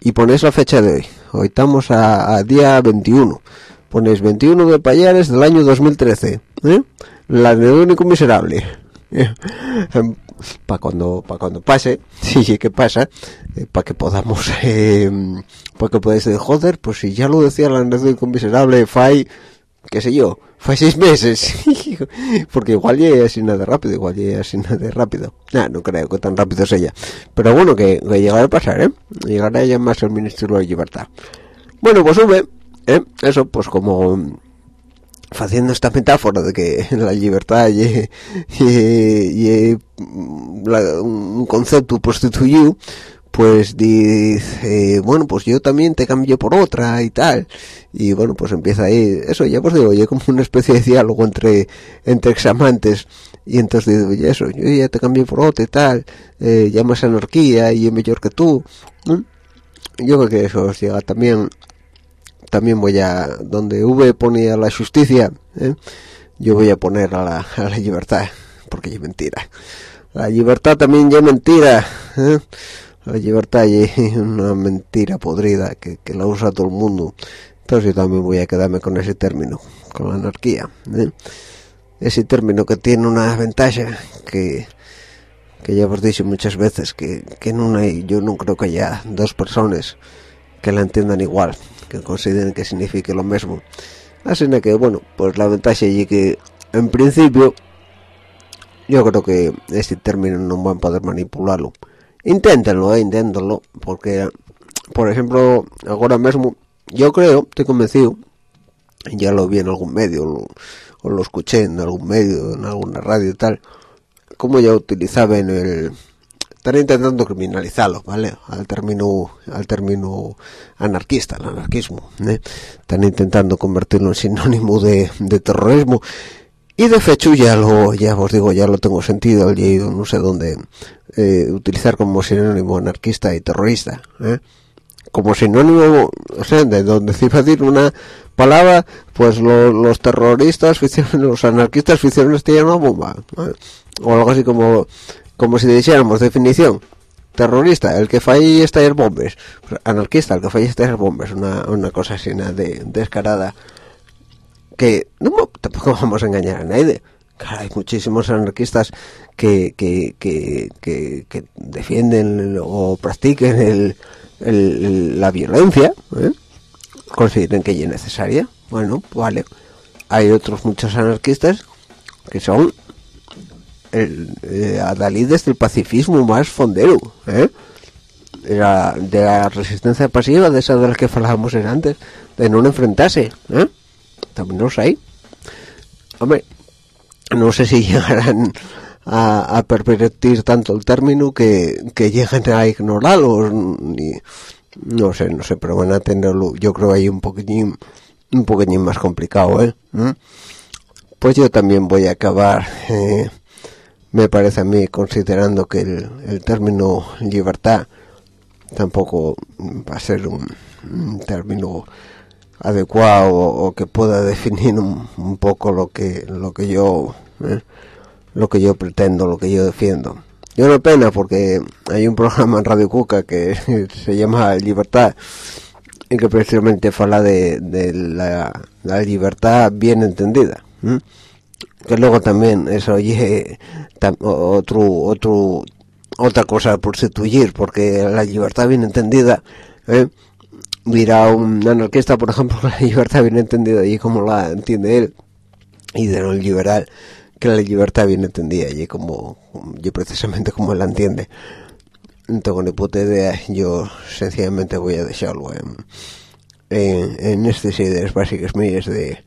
y ponéis la fecha de hoy hoy estamos a, día 21 ponéis 21 de Payares del año 2013 ¿eh? la de único miserable para cuando para cuando pase sí que pasa eh, para que podamos eh, para que podáis decir joder pues si ya lo decía la único miserable fai qué sé yo, fue seis meses. Porque igual llega así nada rápido, igual llega así nada rápido. Nah, no creo que tan rápido sea. Pero bueno, que, que llegará a pasar, ¿eh? Llegará ya más el Ministerio de Libertad. Bueno, pues sube, ¿eh? Eso, pues como haciendo esta metáfora de que la libertad y, y, y la, un concepto prostituido pues dice, bueno, pues yo también te cambio por otra y tal. Y bueno, pues empieza ahí, eso ya pues digo, oye, como una especie de diálogo entre, entre examantes. Y entonces digo, oye, eso, yo ya te cambio por otra y tal, eh, ya más anarquía y es mejor que tú. Yo creo que eso os llega también, también voy a, donde V ponía la justicia, ¿eh? yo voy a poner a la, libertad porque es mentira la libertad también es mentira ¿eh? la libertad es una mentira podrida que, la usa todo el mundo entonces yo también voy a quedarme con ese término con la anarquía ¿eh? ese término que tiene una ventaja que que ya hemos dicho muchas veces que, que no hay, yo no creo que haya dos personas que la entiendan igual que consideren que signifique lo mismo así que bueno pues la ventaja es que en principio yo creo que este término no van a poder manipularlo inténtenlo, eh, inténtenlo porque por ejemplo ahora mismo yo creo, estoy convencido ya lo vi en algún medio lo, o lo escuché en algún medio, en alguna radio y tal como ya utilizaban el están intentando criminalizarlo, ¿vale? Al término, al término anarquista, el anarquismo, ¿eh? están intentando convertirlo en sinónimo de, de, terrorismo y de hecho ya lo, ya os digo, ya lo tengo sentido, he ido no sé dónde, eh, utilizar como sinónimo anarquista y terrorista, ¿eh? como sinónimo, o sea, de donde se iba a decir una palabra, pues lo, los terroristas, los anarquistas hicieron una bomba, ¿eh? o algo así como como si dijéramos definición terrorista el que falla estallar bombes anarquista el que falla estallar bombes una, una cosa así de descarada que tampoco vamos a engañar a nadie. Hay muchísimos anarquistas que, que, que, que, defienden o practiquen el, el, la violencia ¿eh? consideren que es necesaria. Bueno vale. Hay otros muchos anarquistas que son el, eh, adalides del pacifismo más fondero, ¿eh? de, la, resistencia pasiva, de esa de la que hablábamos antes, de no enfrentarse, ¿eh? también los hay. Hombre, no sé si llegarán a, a pervertir tanto el término que, que lleguen a ignorarlo, ni, no sé, no sé, pero van a tenerlo, yo creo ahí un poquitín, un poquitín más complicado, ¿eh? ¿Mm? Pues yo también voy a acabar, eh, me parece a mí, considerando que el, término libertad tampoco va a ser un, término adecuado o, que pueda definir un, poco lo que lo que yo eh, lo que yo pretendo lo que yo defiendo. Yo no pena porque hay un programa en Radio Cuca que se llama Libertad y que precisamente habla de, la, libertad bien entendida que luego también eso oye otro otra cosa por sustituir porque la libertad bien entendida ¿eh? dirá un anarquista por ejemplo la libertad bien entendida y como la entiende él y de lo liberal que la libertad bien entendida y como yo precisamente como la entiende no tengo ni puta idea yo sencillamente voy a dejarlo en, en, en estas ideas básicas mías de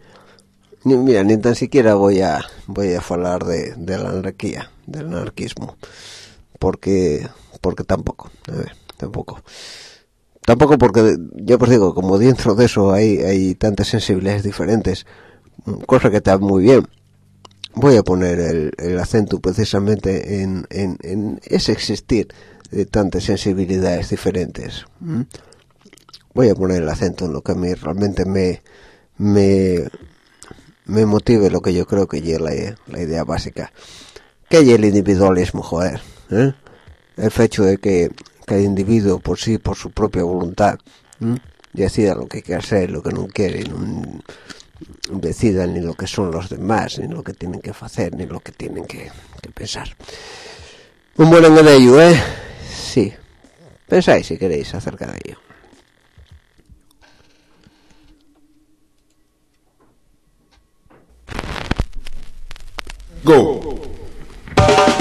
mira ni tan siquiera voy a voy a hablar de, de la anarquía del anarquismo. Porque porque tampoco tampoco. Tampoco porque yo pues digo como dentro de eso hay hay tantas sensibilidades diferentes cosa que está muy bien. Voy a poner el, el acento precisamente en, en, en, ese existir de tantas sensibilidades diferentes voy a poner el acento en lo que a mí realmente me me me motive lo que yo creo que es la, idea básica. Que es el individualismo joder ¿eh? el hecho de que cada individuo por sí por su propia voluntad decida lo que quiere hacer lo que no quiere no decida ni lo que son los demás ni lo que tienen que hacer ni lo que tienen que, pensar. Un buen eh sí. Pensáis si queréis acerca de ello Go. Go.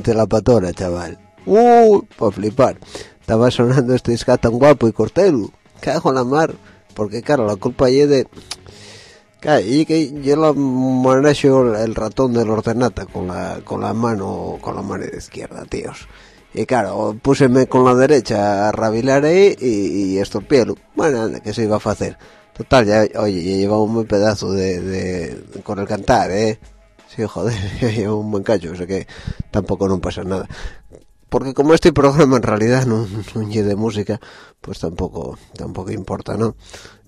Mete la patora, chaval. Uh, por flipar. Estaba sonando este ska tan guapo y cortero. Cago en la mar. Porque, claro, la culpa es de... Claro, y que yo la manejo el ratón del ordenata con la, con la mano con la mano izquierda, tíos. Y claro, púseme con la derecha a rabilar ahí y, y estropielo. Bueno, anda, que se iba a hacer. Total, ya, oye, ya llevaba un buen pedazo de, de, con el cantar, ¿eh? Sí, joder, ya lleva un buen cacho, o sea que tampoco no pasa nada. Porque como este programa en realidad no, es de música, pues tampoco tampoco importa, ¿no?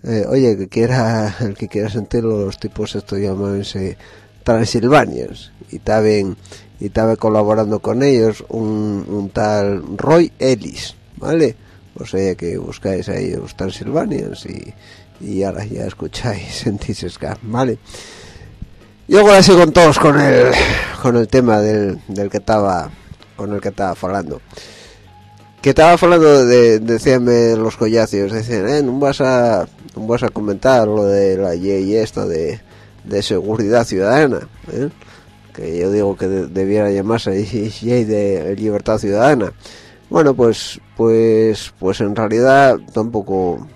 Eh, oye, que quiera, el que quiera sentirlo, los tipos estos llamándose Transilvanians, y también y estaba colaborando con ellos un, un tal Roy Ellis, ¿vale? O sea que buscáis ahí los Transilvanians y, y ahora ya escucháis, sentís ska, ¿vale? Y ahora sí con todos con el con el tema del, del que estaba con el que estaba hablando. Que estaba hablando de decíanme los collacios, decían, eh, no vas a no vas a comentar lo de la ley esta de, de seguridad ciudadana, ¿eh? que yo digo que de- debiera llamarse ley de libertad ciudadana. Bueno, pues pues pues en realidad tampoco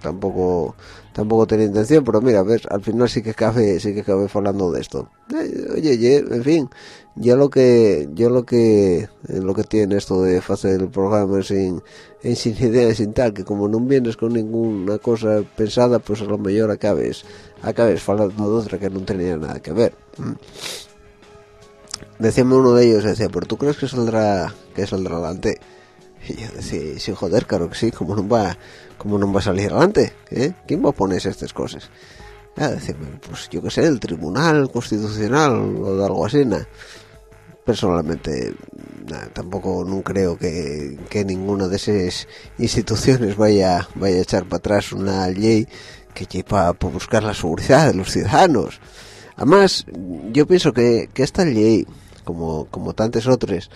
tampoco tampoco tenía intención pero mira ves al final sí que cabe sí que cabe hablando de esto. Eh, oye ye, en fin yo lo que yo lo que eh, lo que tiene esto de hacer el programa sin en sin idea sin tal que como no vienes con ninguna cosa pensada pues a lo mejor acabes acabes hablando de otra que no tenía nada que ver. Mm. decíame uno de ellos decía pero tú crees que saldrá que saldrá adelante y yo decía, sí, joder, claro que sí, ¿cómo no va, cómo no va a salir adelante? ¿Eh? ¿Quién va a ponerse estas cosas? Ya, decirme, pues yo qué sé, el Tribunal Constitucional o de algo así, nada. Personalmente, nada, tampoco no creo que, que ninguna de esas instituciones vaya, vaya a echar para atrás una ley que lleva para buscar la seguridad de los ciudadanos. Además, yo pienso que, que esta ley, como, como tantas otras,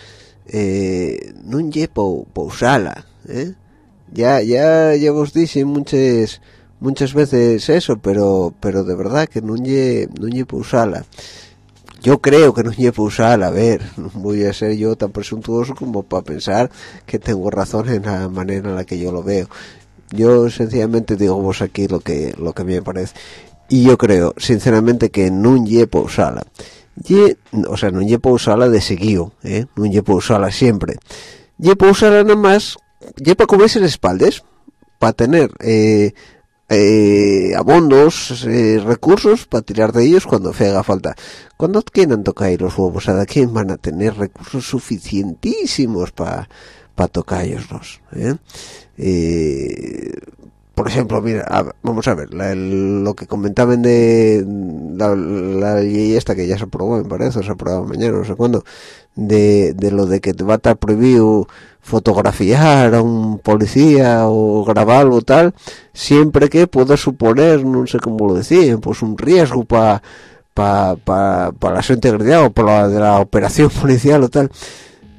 eh, no lle pa usarla, ¿eh? Ya, ya, ya vos dije muchas, muchas veces eso, pero, pero de verdad que no lle, no lle usarla. yo creo que no llevo usar a ver no voy a ser yo tan presuntuoso como para pensar que tengo razón en la manera en la que yo lo veo yo sencillamente digo vos aquí lo que lo que me parece y yo creo sinceramente que no llevo usarla ye, o sea no llevo usarla de seguido ¿eh? no llevo usarla siempre llevo usarla nada más lleva comerse las espaldas para tener eh, eh, abondos eh, recursos para tirar de ellos cuando haga falta cuando quieran tocar los huevos a quién van a tener recursos suficientísimos para para tocarlos ¿eh? Eh, por ejemplo mira vamos a ver la- el- lo que comentaban de la, la ley esta que ya se aprobó me parece se aprobó mañana no sé cuándo de, de lo de que te va a estar prohibido fotografiar a un policía o grabarlo tal siempre que pueda suponer no sé cómo lo decían pues un riesgo para para pa, pa la su integridad o para la de la operación policial o tal.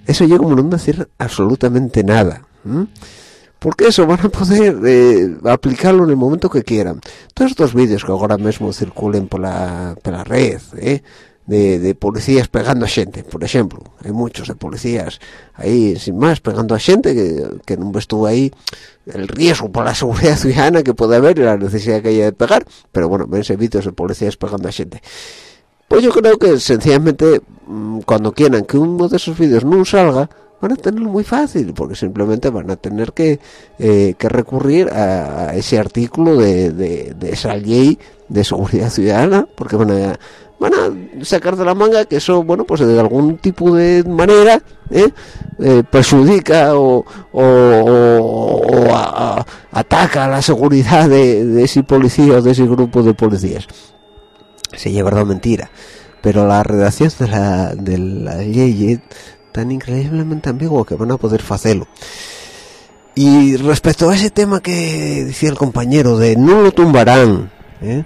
Eso yo como no decir absolutamente nada porque eso van a poder eh, aplicarlo en el momento que quieran. Todos estos vídeos que ahora mismo circulen por la, por la red ¿eh? De, policías pegando a gente por ejemplo hay muchos de policías ahí sin más pegando a gente que, que tú ahí el riesgo por la seguridad ciudadana que puede haber y la necesidad que haya de pegar pero bueno ven vídeos de policías pegando a gente pues yo creo que sencillamente mm, cuando quieran que uno de esos vídeos no salga, van a tenerlo muy fácil, porque simplemente van a tener que, eh, que recurrir a, a ese artículo de, de, de esa ley de seguridad ciudadana, porque van a, van a sacar de la manga que eso, bueno, pues de algún tipo de manera ¿eh? Eh, perjudica o, o, ataca la seguridad de, de ese policía o de ese grupo de policías se lleva verdad o mentira pero la redacción de la, de la ley es tan increíblemente ambigua que van a poder hacerlo y respecto a ese tema que decía el compañero de no lo tumbarán ¿eh?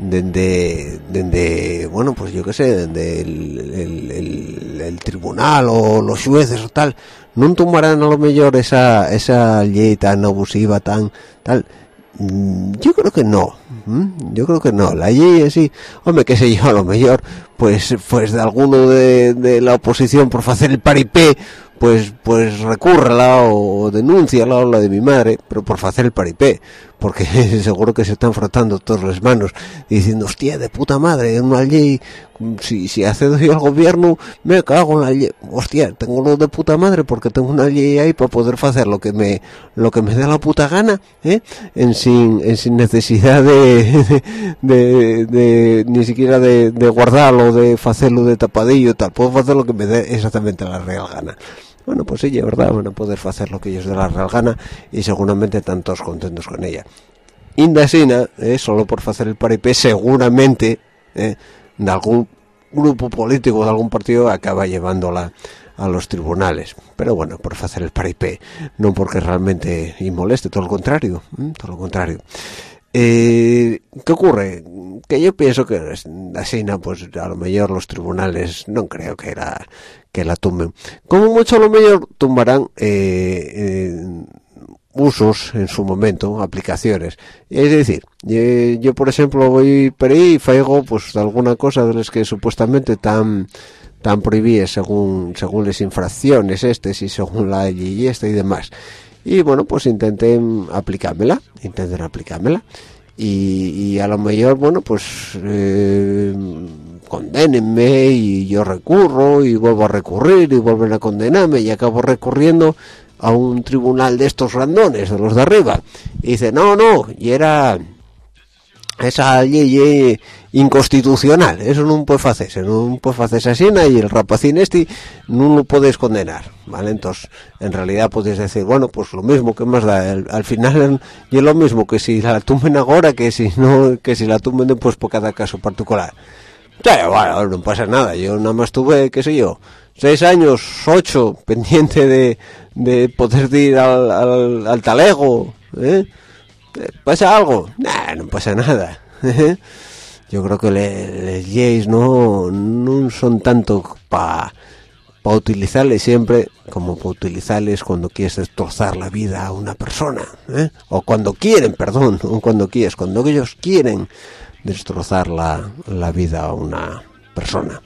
Desde, desde, bueno pues yo qué sé desde el, el- el- tribunal o los jueces o tal no tumbarán a lo mejor esa esa ley tan abusiva tan tal Mm, yo creo que no yo creo que no. La ley en sí hombre qué sé yo a lo mejor pues pues de alguno de, de la oposición por hacer el paripé pues pues recúrrala o denúnciala o la de mi madre pero por hacer el paripé porque seguro que se están frotando todas las manos diciendo hostia de puta madre una ley si, si accedo yo al gobierno me cago en la ley hostia tengo lo de puta madre porque tengo una ley ahí para poder hacer lo que me lo que me da la puta gana ¿eh? en sin en sin necesidad de, de, de- ni siquiera de, de guardarlo de hacerlo de tapadillo tal puedo hacer lo que me dé exactamente la real gana bueno, pues sí, es verdad, van a poder hacer lo que ellos de la real gana y seguramente están todos contentos con ella. Indasina, eh, solo por hacer el paripé, seguramente eh, de algún grupo político, de algún partido, acaba llevándola a los tribunales. Pero bueno, por hacer el paripé, no porque realmente y moleste, todo lo contrario, ¿m? todo lo contrario. Eh, ¿Qué ocurre? Que yo pienso que así, ¿no? pues a lo mejor los tribunales no creo que la, que la tumben. Como mucho a lo mejor tumbarán eh, eh, usos en su momento, aplicaciones. Es decir, eh, yo por ejemplo voy por ahí y faigo pues alguna cosa de las que supuestamente tan tan prohibidas según según las infracciones estes y según la ley y esta y demás y bueno pues intenté aplicármela intenté aplicármela y, y a lo mejor bueno pues eh, condénenme y yo recurro y vuelvo a recurrir y vuelven a condenarme y acabo recurriendo a un tribunal de estos randones de los de arriba y dice no no y era esa ley inconstitucional, eso no puede hacerse, no puede hacerse así y el rapacín este no lo puedes condenar, ¿vale? Entonces, en realidad puedes decir, bueno, pues lo mismo, que más da? Al final es lo mismo que si la tumben ahora que si no, que si la tumben después por cada caso particular. No pasa nada, yo nada más tuve, qué sé yo, seis años, ocho, pendiente de, de poder ir al, al, al talego, ¿eh? ¿Pasa algo? Nah, no pasa nada. Yo creo que les leyes no, no son tanto para pa utilizarles siempre como para utilizarles cuando quieres destrozar la vida a una persona. ¿eh? O cuando quieren, perdón, o cuando quieres, cuando ellos quieren destrozar la, la vida a una persona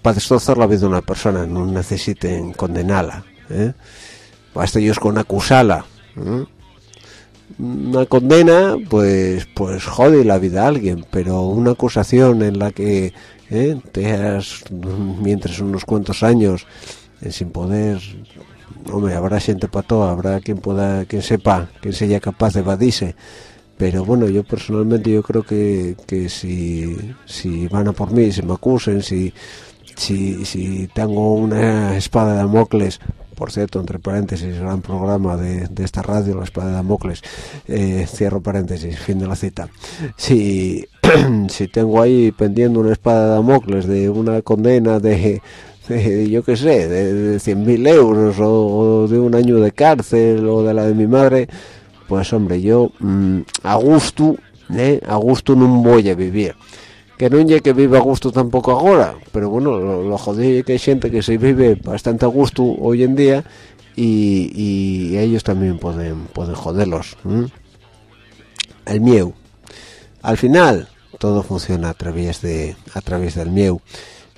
para destrozar la vida de una persona no necesiten condenarla ¿eh? basta ellos con acusarla una condena pues pues jode la vida a alguien pero una acusación en la que ¿eh? te has mientras unos cuantos años eh, sin poder hombre habrá gente para todo habrá quien pueda quien sepa quien sea capaz de evadirse pero bueno yo personalmente yo creo que, que si si van a por mí si me acusen si si, si tengo una espada de Damocles por cierto, entre paréntesis, gran programa de, de esta radio, la espada de Damocles, eh, cierro paréntesis, fin de la cita. Si, si tengo ahí pendiendo una espada de Damocles de una condena de, yo qué sé, de, de 100.000 euros o, de un año de cárcel o de la de mi madre, pues hombre, yo mmm, a gusto, ¿eh? a gusto no voy a vivir. Que no hay que viva a gusto tampoco ahora pero bueno lo, lo jodido es que hay gente que se vive bastante a gusto hoy en día y, ellos también pueden pueden joderlos el miedo al final todo funciona a través de a través del miedo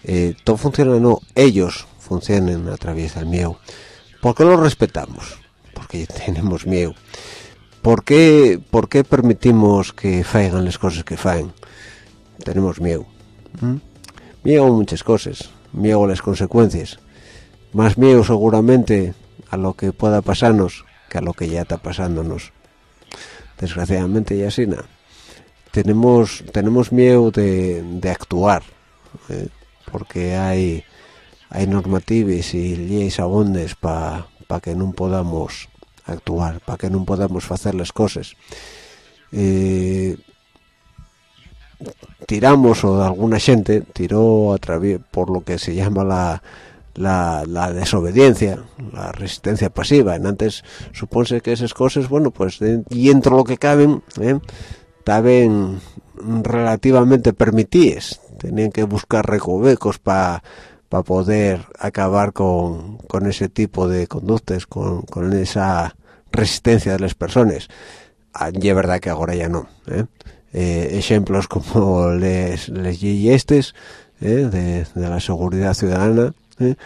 eh, todo funciona no ellos funcionan a través del miedo ¿por qué lo respetamos? porque tenemos miedo ¿por qué, por qué permitimos que faigan las cosas que faen? tenemos miedo ¿Mm? miedo a muchas cosas miedo a las consecuencias más miedo seguramente a lo que pueda pasarnos que a lo que ya está pasándonos desgraciadamente ya así nada tenemos tenemos miedo de, de actuar ¿eh? porque hay hay normativas y leyes abondes para pa que no podamos actuar para que no podamos hacer las cosas eh, tiramos o alguna gente tiró a través por lo que se llama la, la, desobediencia, la resistencia pasiva. En antes supone que esas cosas, bueno, pues y dentro lo que caben, ¿eh? estaban relativamente permitidas. Tenían que buscar recovecos para pa poder acabar con, con, ese tipo de conductas, con, con, esa resistencia de las personas. Ah, y es verdad que ahora ya no. ¿eh? eh, ejemplos como les, les estes eh, de, de, la seguridad ciudadana eh,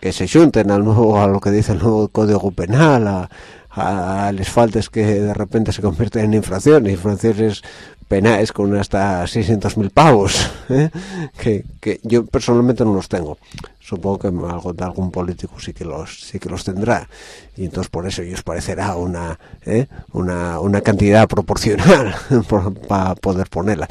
que se junten al nuevo a lo que dice el nuevo código penal a, a, a las faltas que de repente se convierten en infracciones infracciones penales con hasta 600.000 pavos ¿eh? que, que, yo personalmente no los tengo supongo que algo de algún político sí que los sí que los tendrá y entonces por eso os parecerá una ¿eh? una, una cantidad proporcional para poder ponerla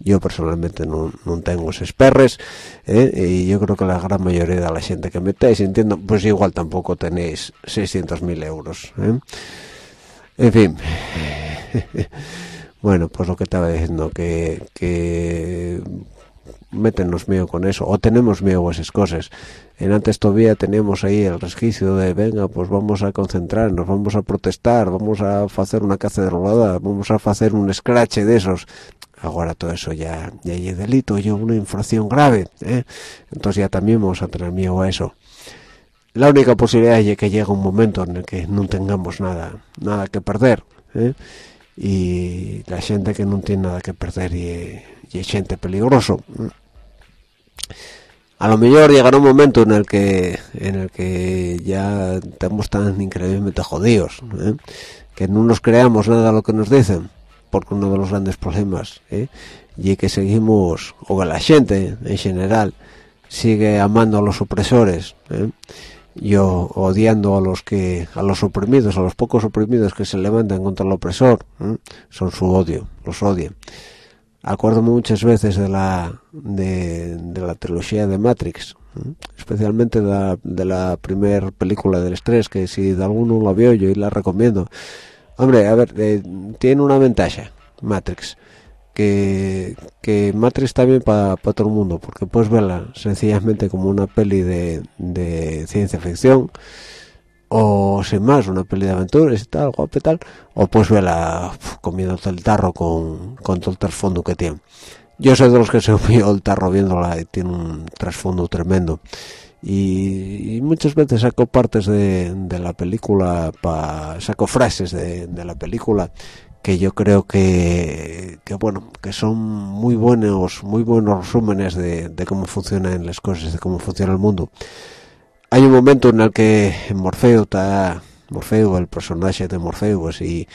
yo personalmente no, no tengo esos perres ¿eh? y yo creo que la gran mayoría de la gente que metéis entiendo pues igual tampoco tenéis 600.000 euros ¿eh? en fin bueno pues lo que estaba diciendo que, que metennos miedo con eso o tenemos miedo a esas cosas en antes todavía teníamos ahí el resquicio de venga pues vamos a concentrarnos vamos a protestar vamos a hacer una caza de robada vamos a hacer un scratch de esos ahora todo eso ya ya hay delito ya una infracción grave ¿eh? entonces ya también vamos a tener miedo a eso la única posibilidad es que llegue un momento en el que no tengamos nada nada que perder ¿eh? e la xente que non ten nada que perder e, e xente peligroso a lo mellor llegará un momento en el que en el que ya estamos tan increíblemente jodidos ¿eh? que no nos creamos nada de lo que nos dicen porque uno de los grandes problemas ¿eh? y que seguimos o que la gente en general sigue amando a los opresores ¿eh? Yo odiando a los que a los oprimidos a los pocos oprimidos que se levantan contra el opresor ¿eh? son su odio los odian acuérdome muchas veces de la de, de la trilogía de Matrix ¿eh? especialmente de la, de la primera película del estrés que si de alguno la vio yo y la recomiendo hombre a ver eh, tiene una ventaja Matrix que, que Matrix está bien para pa todo el mundo porque puedes verla sencillamente como una peli de, de ciencia ficción o sin más una peli de aventuras y tal guapo y tal o pues verla comiendo el tarro con, con todo el trasfondo que tiene. Yo soy de los que se vio el tarro viéndola y tiene un trasfondo tremendo. Y, y, muchas veces saco partes de, de la película pa, saco frases de, de la película que yo creo que, que bueno que son muy buenos muy buenos resúmenes de, de cómo funcionan las cosas de cómo funciona el mundo hay un momento en el que Morfeo está Morfeo el personaje de Morfeo es, y,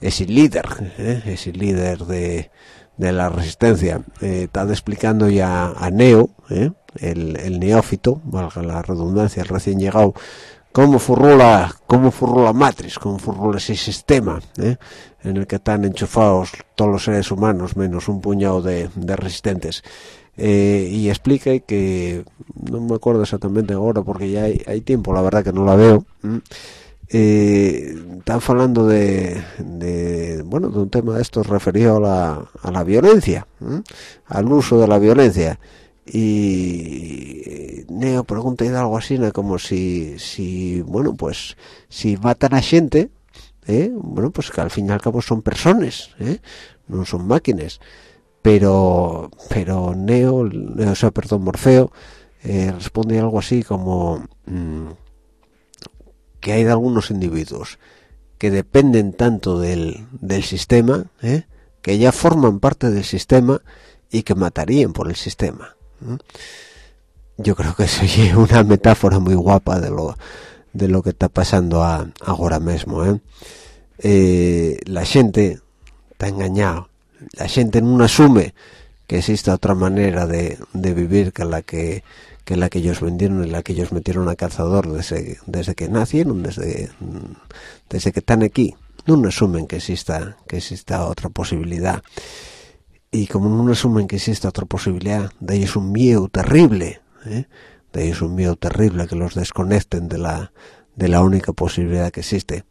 es el líder ¿eh? es el líder de, de la resistencia eh, está explicando ya a Neo ¿eh? el, el neófito valga la redundancia el recién llegado cómo furrula cómo furrula Matrix, cómo furrula ese sistema ¿eh? en el que están enchufados todos los seres humanos menos un puñado de, resistentes. Eh, y explica que no me acuerdo exactamente ahora porque ya hay, hay tiempo la verdad que no la veo eh, están hablando de, de, bueno de un tema de estos referido a la, a la violencia al uso de la violencia y Neo pregunta algo así como si si bueno pues si matan a gente ¿eh? bueno pues que al fin y al cabo son personas ¿eh? no son máquinas pero pero Neo o sea perdón Morfeo eh, responde algo así como mmm, que hay de algunos individuos que dependen tanto del, del sistema ¿eh? que ya forman parte del sistema y que matarían por el sistema yo creo que eso es una metáfora muy guapa de lo de lo que está pasando ahora mismo ¿eh? Eh, la gente está engañado la gente no asume que exista otra manera de, de vivir que la que, que la que ellos vendieron y la que ellos metieron a cazador desde, desde que nacieron desde desde que están aquí. No asumen que exista que exista otra posibilidad y como no asumen que exista otra posibilidad de ellos un miedo terrible ¿eh? de ellos un miedo terrible que los desconecten de la de la única posibilidad que existe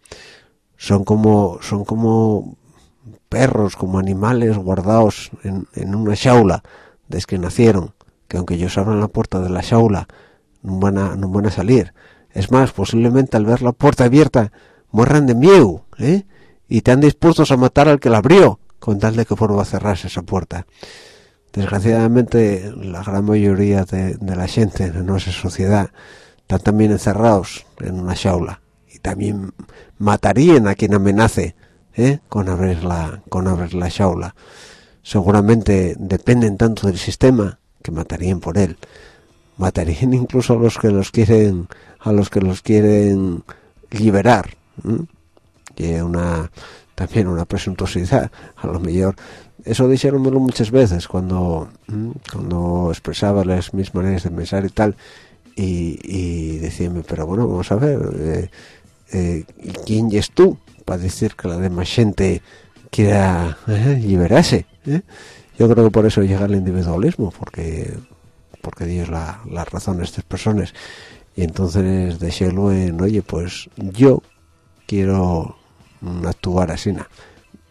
son como son como perros como animales guardados en, en una jaula desde que nacieron que aunque ellos abran la puerta de la jaula no van a no van a salir es más posiblemente al ver la puerta abierta muerran de miedo ¿eh? y están dispuestos a matar al que la abrió con tal de que vuelva a cerrarse esa puerta. Desgraciadamente, la gran mayoría de, la gente de nuestra sociedad están también encerrados en una jaula y también matarían a quien amenace ¿eh? con abrir la con abrir la jaula. Seguramente dependen tanto del sistema que matarían por él. Matarían incluso a los que los quieren a los que los quieren liberar. Y una también una presuntuosidad a lo mejor. Eso dijéronmelo muchas veces cuando cuando expresaba las mis maneras de pensar y tal y, y pero bueno vamos a ver eh, eh, quién es tú para decir que la demás gente quiera eh, liberarse ¿eh? yo creo que por eso llega el individualismo porque porque Dios la, la razón a estas personas. Y entonces decirlo en oye pues yo quiero actuar así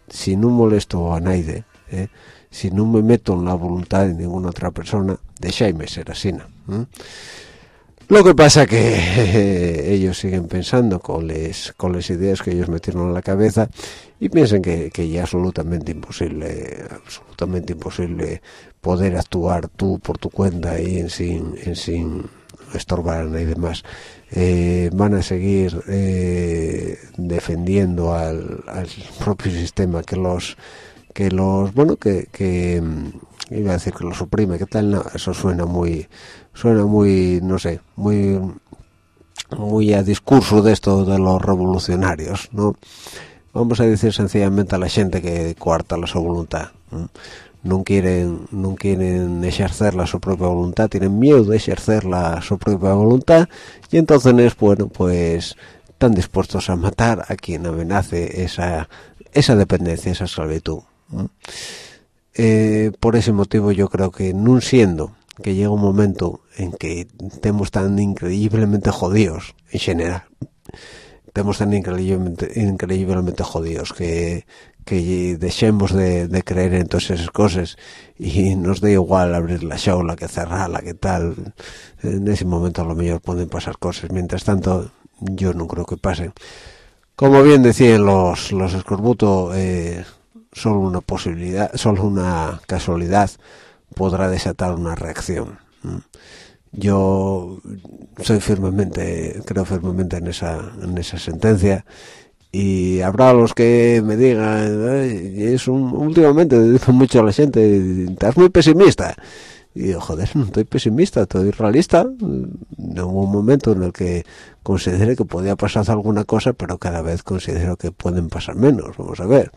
si no molesto a nadie ¿eh? si no me meto en la voluntad de ninguna otra persona déjame ser así lo que pasa que ellos siguen pensando con las ideas que ellos metieron en la cabeza y piensan que, que ya es absolutamente imposible absolutamente imposible poder actuar tú por tu cuenta y en sin en sin estorbar a nadie más eh, van a seguir eh, defendiendo al, propio sistema que los que los bueno que, que mm, iba a decir que los oprime que tal no, eso suena muy suena muy no sé muy muy a discurso de esto de los revolucionarios no vamos a decir sencillamente a la gente que cuarta la su voluntad. No quieren no quieren ejercer la su propia voluntad tienen miedo de ejercer la su propia voluntad y entonces bueno pues están dispuestos a matar a quien amenace esa esa dependencia esa esclavitud eh, por ese motivo yo creo que no siendo que llega un momento en que estemos tan increíblemente jodidos en general estemos tan increíblemente, increíblemente jodidos que que dejemos de, creer en todas esas cosas y nos da igual abrir la jaula que cerrarla, que tal. En ese momento a lo mejor pueden pasar cosas. Mientras tanto, yo no creo que pasen. Como bien decían los, los escorbuto, eh, solo una posibilidad, solo una casualidad podrá desatar una reacción. Yo soy firmemente, creo firmemente en esa, en esa sentencia y habrá los que me digan es un, últimamente dice mucho a la gente estás muy pesimista y digo, joder, no estoy pesimista, estoy realista. En un momento en el que considere que podía pasar alguna cosa, pero cada vez considero que pueden pasar menos. Vamos a ver.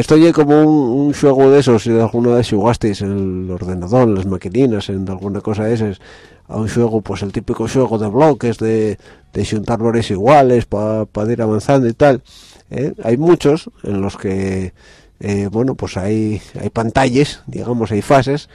Esto ya como un, juego de esos, si de alguna vez jugasteis el ordenador, en las maquininas, en alguna cosa de esas, a un juego, pues el típico juego de bloques, de, de juntar valores iguales para ir avanzando y tal. ¿eh? Hay muchos en los que, eh, bueno, pues hay, hay pantallas, digamos, hay fases,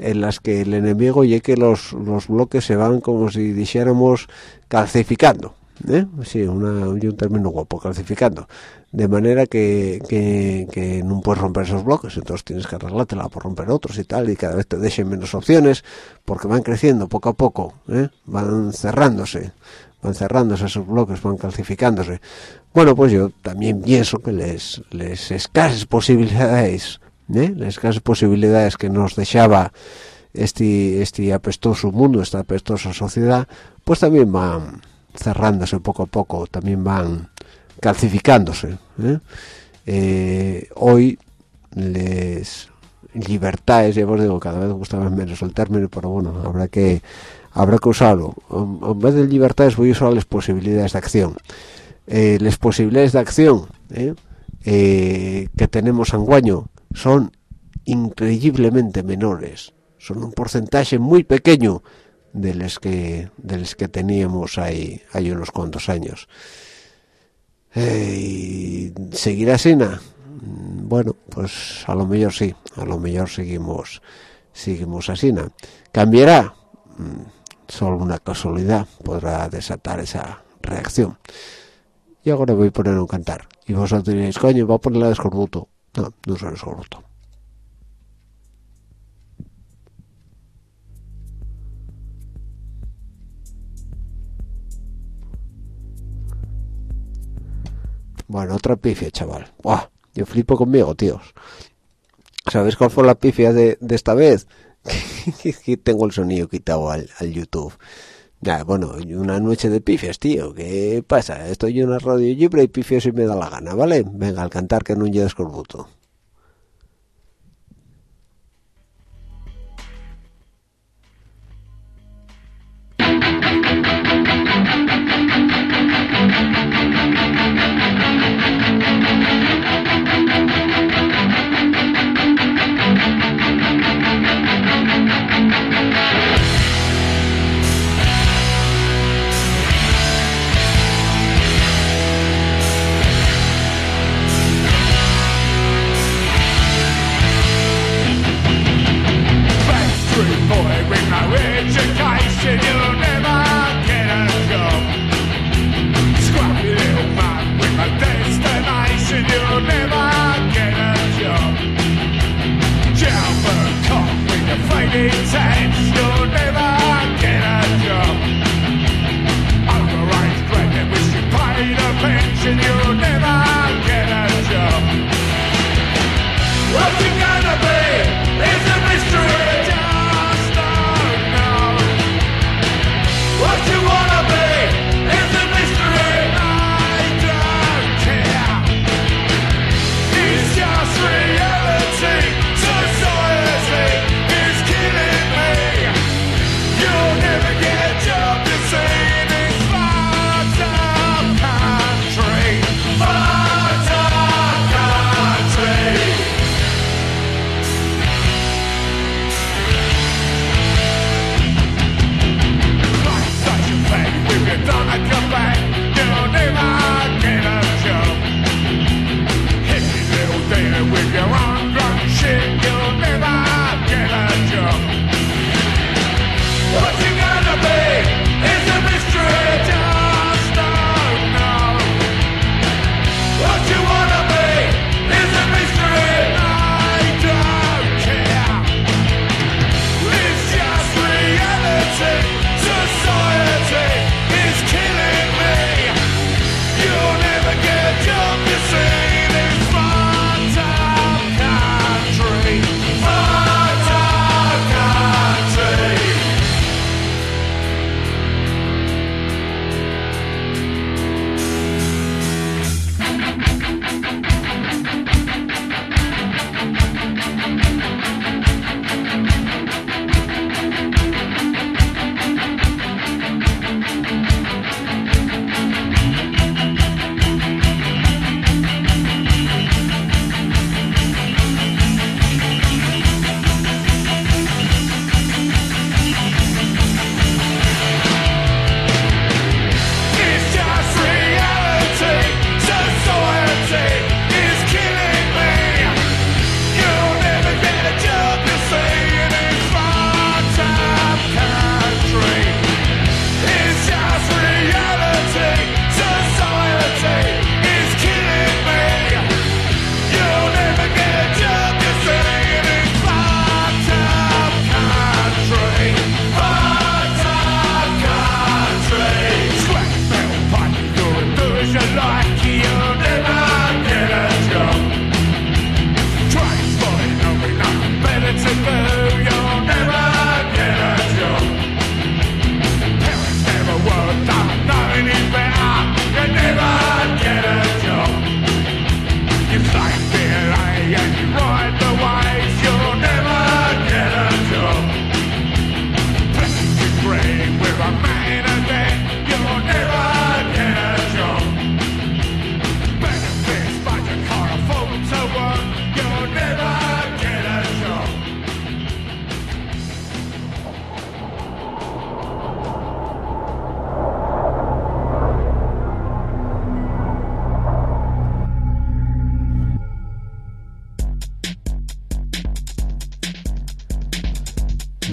en las que el enemigo y que los, los bloques se van como si dijéramos calcificando ¿eh? sí una, un término guapo calcificando de manera que, que, no puedes romper esos bloques entonces tienes que arreglártela por romper otros y tal y cada vez te dejen menos opciones porque van creciendo poco a poco ¿eh? van cerrándose van cerrándose esos bloques van calcificándose bueno pues yo también pienso que les les escasas posibilidades ¿eh? las escasas posibilidades que nos dejaba este este apestoso mundo esta apestosa sociedad pues también van cerrándose poco a poco también van calcificándose ¿eh? Eh, hoy les libertades ya os digo cada vez gustaba menos el término pero bueno habrá que habrá que usarlo. En vez de libertades voy a usar las posibilidades de acción. Las posibilidades de acción que tenemos anguaño son increíblemente menores. Son un porcentaje muy pequeño de los que de los que teníamos ahí hay unos cuantos años. Eh, y seguirá así bueno pues a lo mejor sí a lo mejor seguimos seguimos así cambiará mm, solo una casualidad podrá desatar esa reacción. Y ahora voy a poner un cantar. Y vosotros diréis coño va a poner la de no, no se les Bueno, otra pifia, chaval. Buah, yo flipo conmigo, tíos. ¿Sabéis cuál fue la pifia de, esta vez? que tengo el sonido quitado al, YouTube. Ya, bueno, una noche de pifias, tío. ¿Qué pasa? Estoy en una radio libre y pifio si me da la gana, ¿vale? Venga, al cantar que no llegue escorbuto.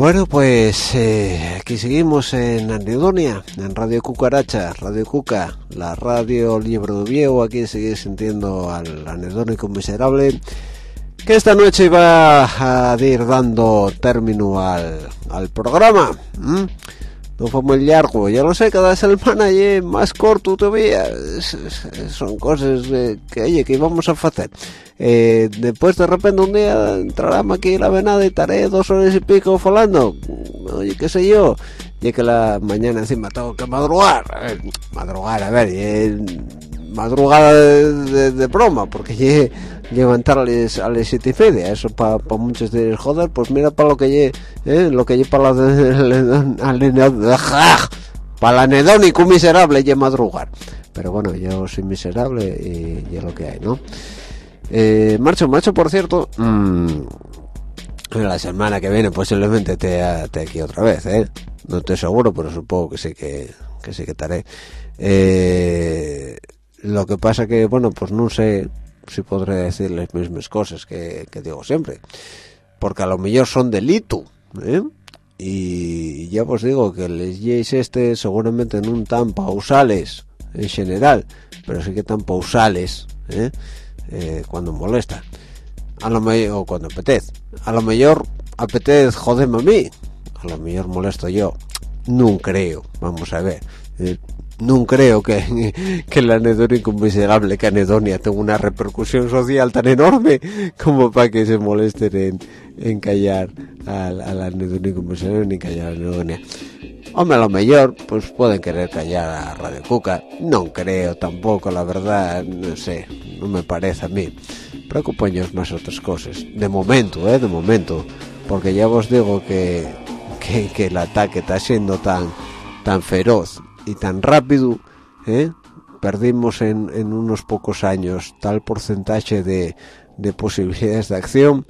Bueno, pues eh, aquí seguimos en Anedonia, en Radio Cucaracha, Radio Cuca, la radio Libro de Viejo. Aquí seguís sintiendo al anedónico miserable que esta noche va a ir dando término al, al programa. No fue muy largo, ya lo sé, cada semana y más corto todavía. son cosas que, oye, que íbamos a hacer. Eh, después de repente un día entrará aquí la venada y estaré dos horas y pico falando oye qué sé yo y que la mañana encima tengo que madrugar madrugar a ver madrugada de, broma porque levantar a las a las siete y media eso para muchos de joder pues mira para lo que lle eh, lo que lle para la para la anedónico miserable y madrugar pero bueno yo soy miserable y, y es lo que hay no eh, Marcho, Marcho, por cierto, mmm, la semana que viene posiblemente te, te aquí otra vez, ¿eh? No estoy seguro, pero supongo que sí que, que sí que estaré. Eh, lo que pasa que, bueno, pues no sé si podré decir las mismas cosas que, digo siempre. Porque a lo mejor son delito, ¿eh? Y ya os digo que les lleis este seguramente no tan pausales en general, pero sí que tan pausales, ¿eh? Eh, cuando molesta a lo mejor o cuando apetece a lo mejor apetece jodeme a mí a lo mejor molesto yo no creo vamos a ver eh, no creo que, que el anedónico miserable que anedonia tenga una repercusión social tan enorme como para que se molesten en, callar al, al anedónico miserable ni callar a la anedonia Hombre, a lo mejor, pues pueden querer callar a Radio Cuca. No creo tampoco, la verdad, no sé, no me parece a mí. Preocupeños más otras cosas. De momento, eh, de momento. Porque ya os digo que, que, el ataque está siendo tan, tan feroz y tan rápido, eh. Perdimos en, en unos pocos años tal porcentaje de, de posibilidades de acción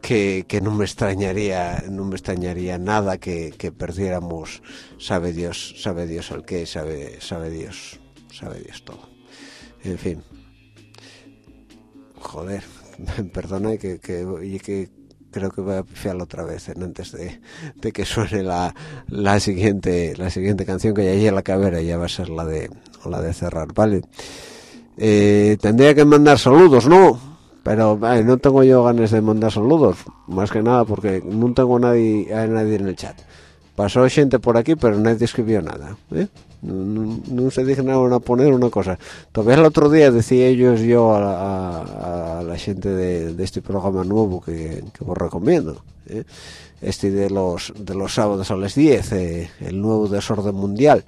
que, no me extrañaría no me extrañaría nada que, perdiéramos sabe Dios sabe Dios el que sabe sabe Dios sabe Dios todo en fin joder perdona que, que, que creo que voy a pifiarlo otra vez antes de, que suene la, la siguiente la siguiente canción que ya hay en la cabera ya va a ser la de la de cerrar vale eh, tendría que mandar saludos no pero no tengo yo ganas de mandar saludos más que nada porque no tengo a nadie en el chat pasó gente por aquí pero nadie escribió nada ¿eh? no, se dignaron a poner una cosa todavía el otro día decía ellos yo a, la gente de, este programa nuevo que, os recomiendo ¿eh? este de los de los sábados a las 10 eh, el nuevo desorden mundial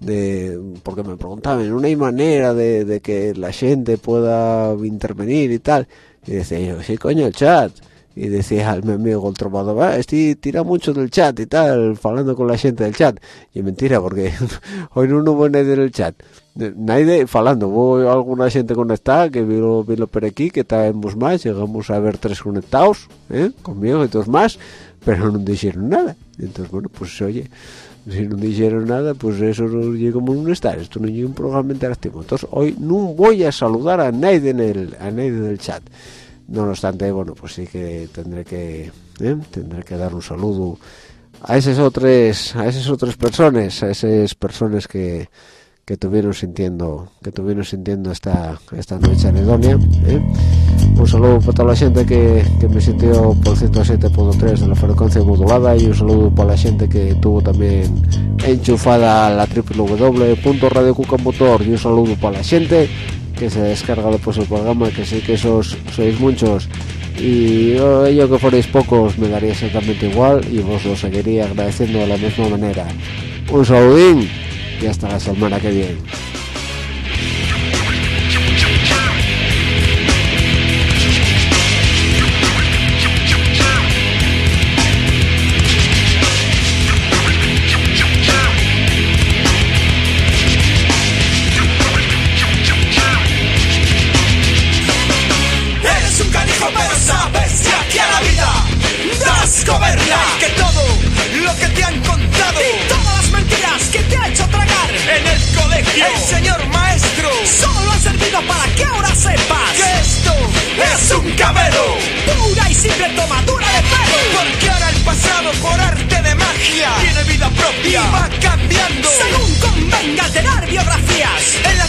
de porque me preguntaban ¿no hay manera de, que la gente pueda intervenir y tal y decía yo sí coño el chat y decía al mi amigo el trovador va este tira mucho del chat y tal hablando con la gente del chat y mentira porque hoy no hubo nadie en el chat nadie falando hubo alguna gente conectada que vino, vino por aquí que estábamos más llegamos a ver tres conectados ¿eh? conmigo y todos más pero no dijeron nada entonces bueno pues oye si no dijeron nada, pues eso no llega como un estar, esto no llega un programa interactivo. Entonces hoy no voy a saludar a nadie en el, a nadie del chat. No obstante, bueno, pues sí que tendré que ¿eh? tendré que dar un saludo a esas otras a otras personas, a esas personas que que tuvieron sintiendo que tuvieron sintiendo esta esta noche anedonia ¿eh? un saludo para toda la gente que, que me sintió por 107.3 de la frecuencia modulada y un saludo para la gente que tuvo también enchufada la www.radiocucamotor y un saludo para la gente que se descarga después el programa que sé que esos sois muchos y yo, yo que fuerais pocos me daría exactamente igual y vos lo seguiría agradeciendo de la misma manera un saludín y hasta la semana que viene. Colegio. El señor maestro solo ha servido para que ahora sepas que esto es un cabelo. Pura y simple tomadura de pelo. Porque ahora el pasado por vida propia y va cambiando Según convenga alterar biografías en la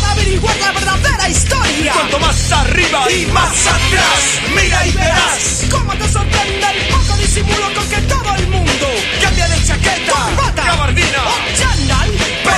averiguar la verdadera historia. Cuanto más arriba y más atrás, mira y verás ¿Cómo te sorprende el poco disimulo con que todo el mundo cambia de chaqueta, corbata gabardina, o chándal?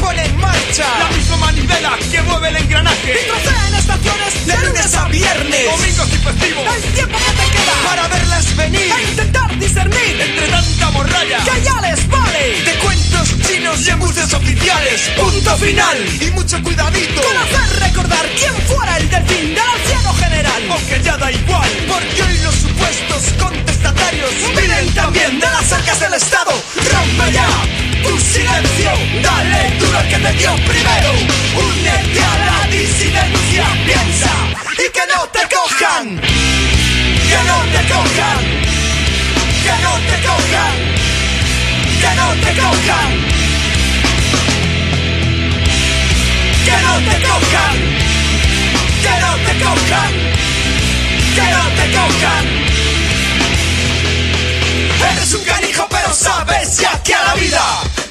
pone en marcha la misma manivela que mueve el engranaje. Y trocea en estaciones De lunes a viernes, domingos y festivos, El tiempo que te queda para verlas venir a intentar discernir entre tanta morralla. que ya les vale. de cuentos chinos y embuses oficiales. Punto final. Y mucho cuidadito. Con hacer recordar quién fuera el delfín del anciano general. Porque ya da igual. Porque hoy los supuestos contestatarios vienen también de las arcas del Estado. Rompe ya tu silencio. Dale duro al que te dio primero. Únete a la disidencia. Piensa y que no te cojan. Que no te cojan. Que no te cojan. Que no te cojan. Que no te cojan. Que no te cojan. Que no te cojan. Eres un canijo, pero sabes ya que a la vida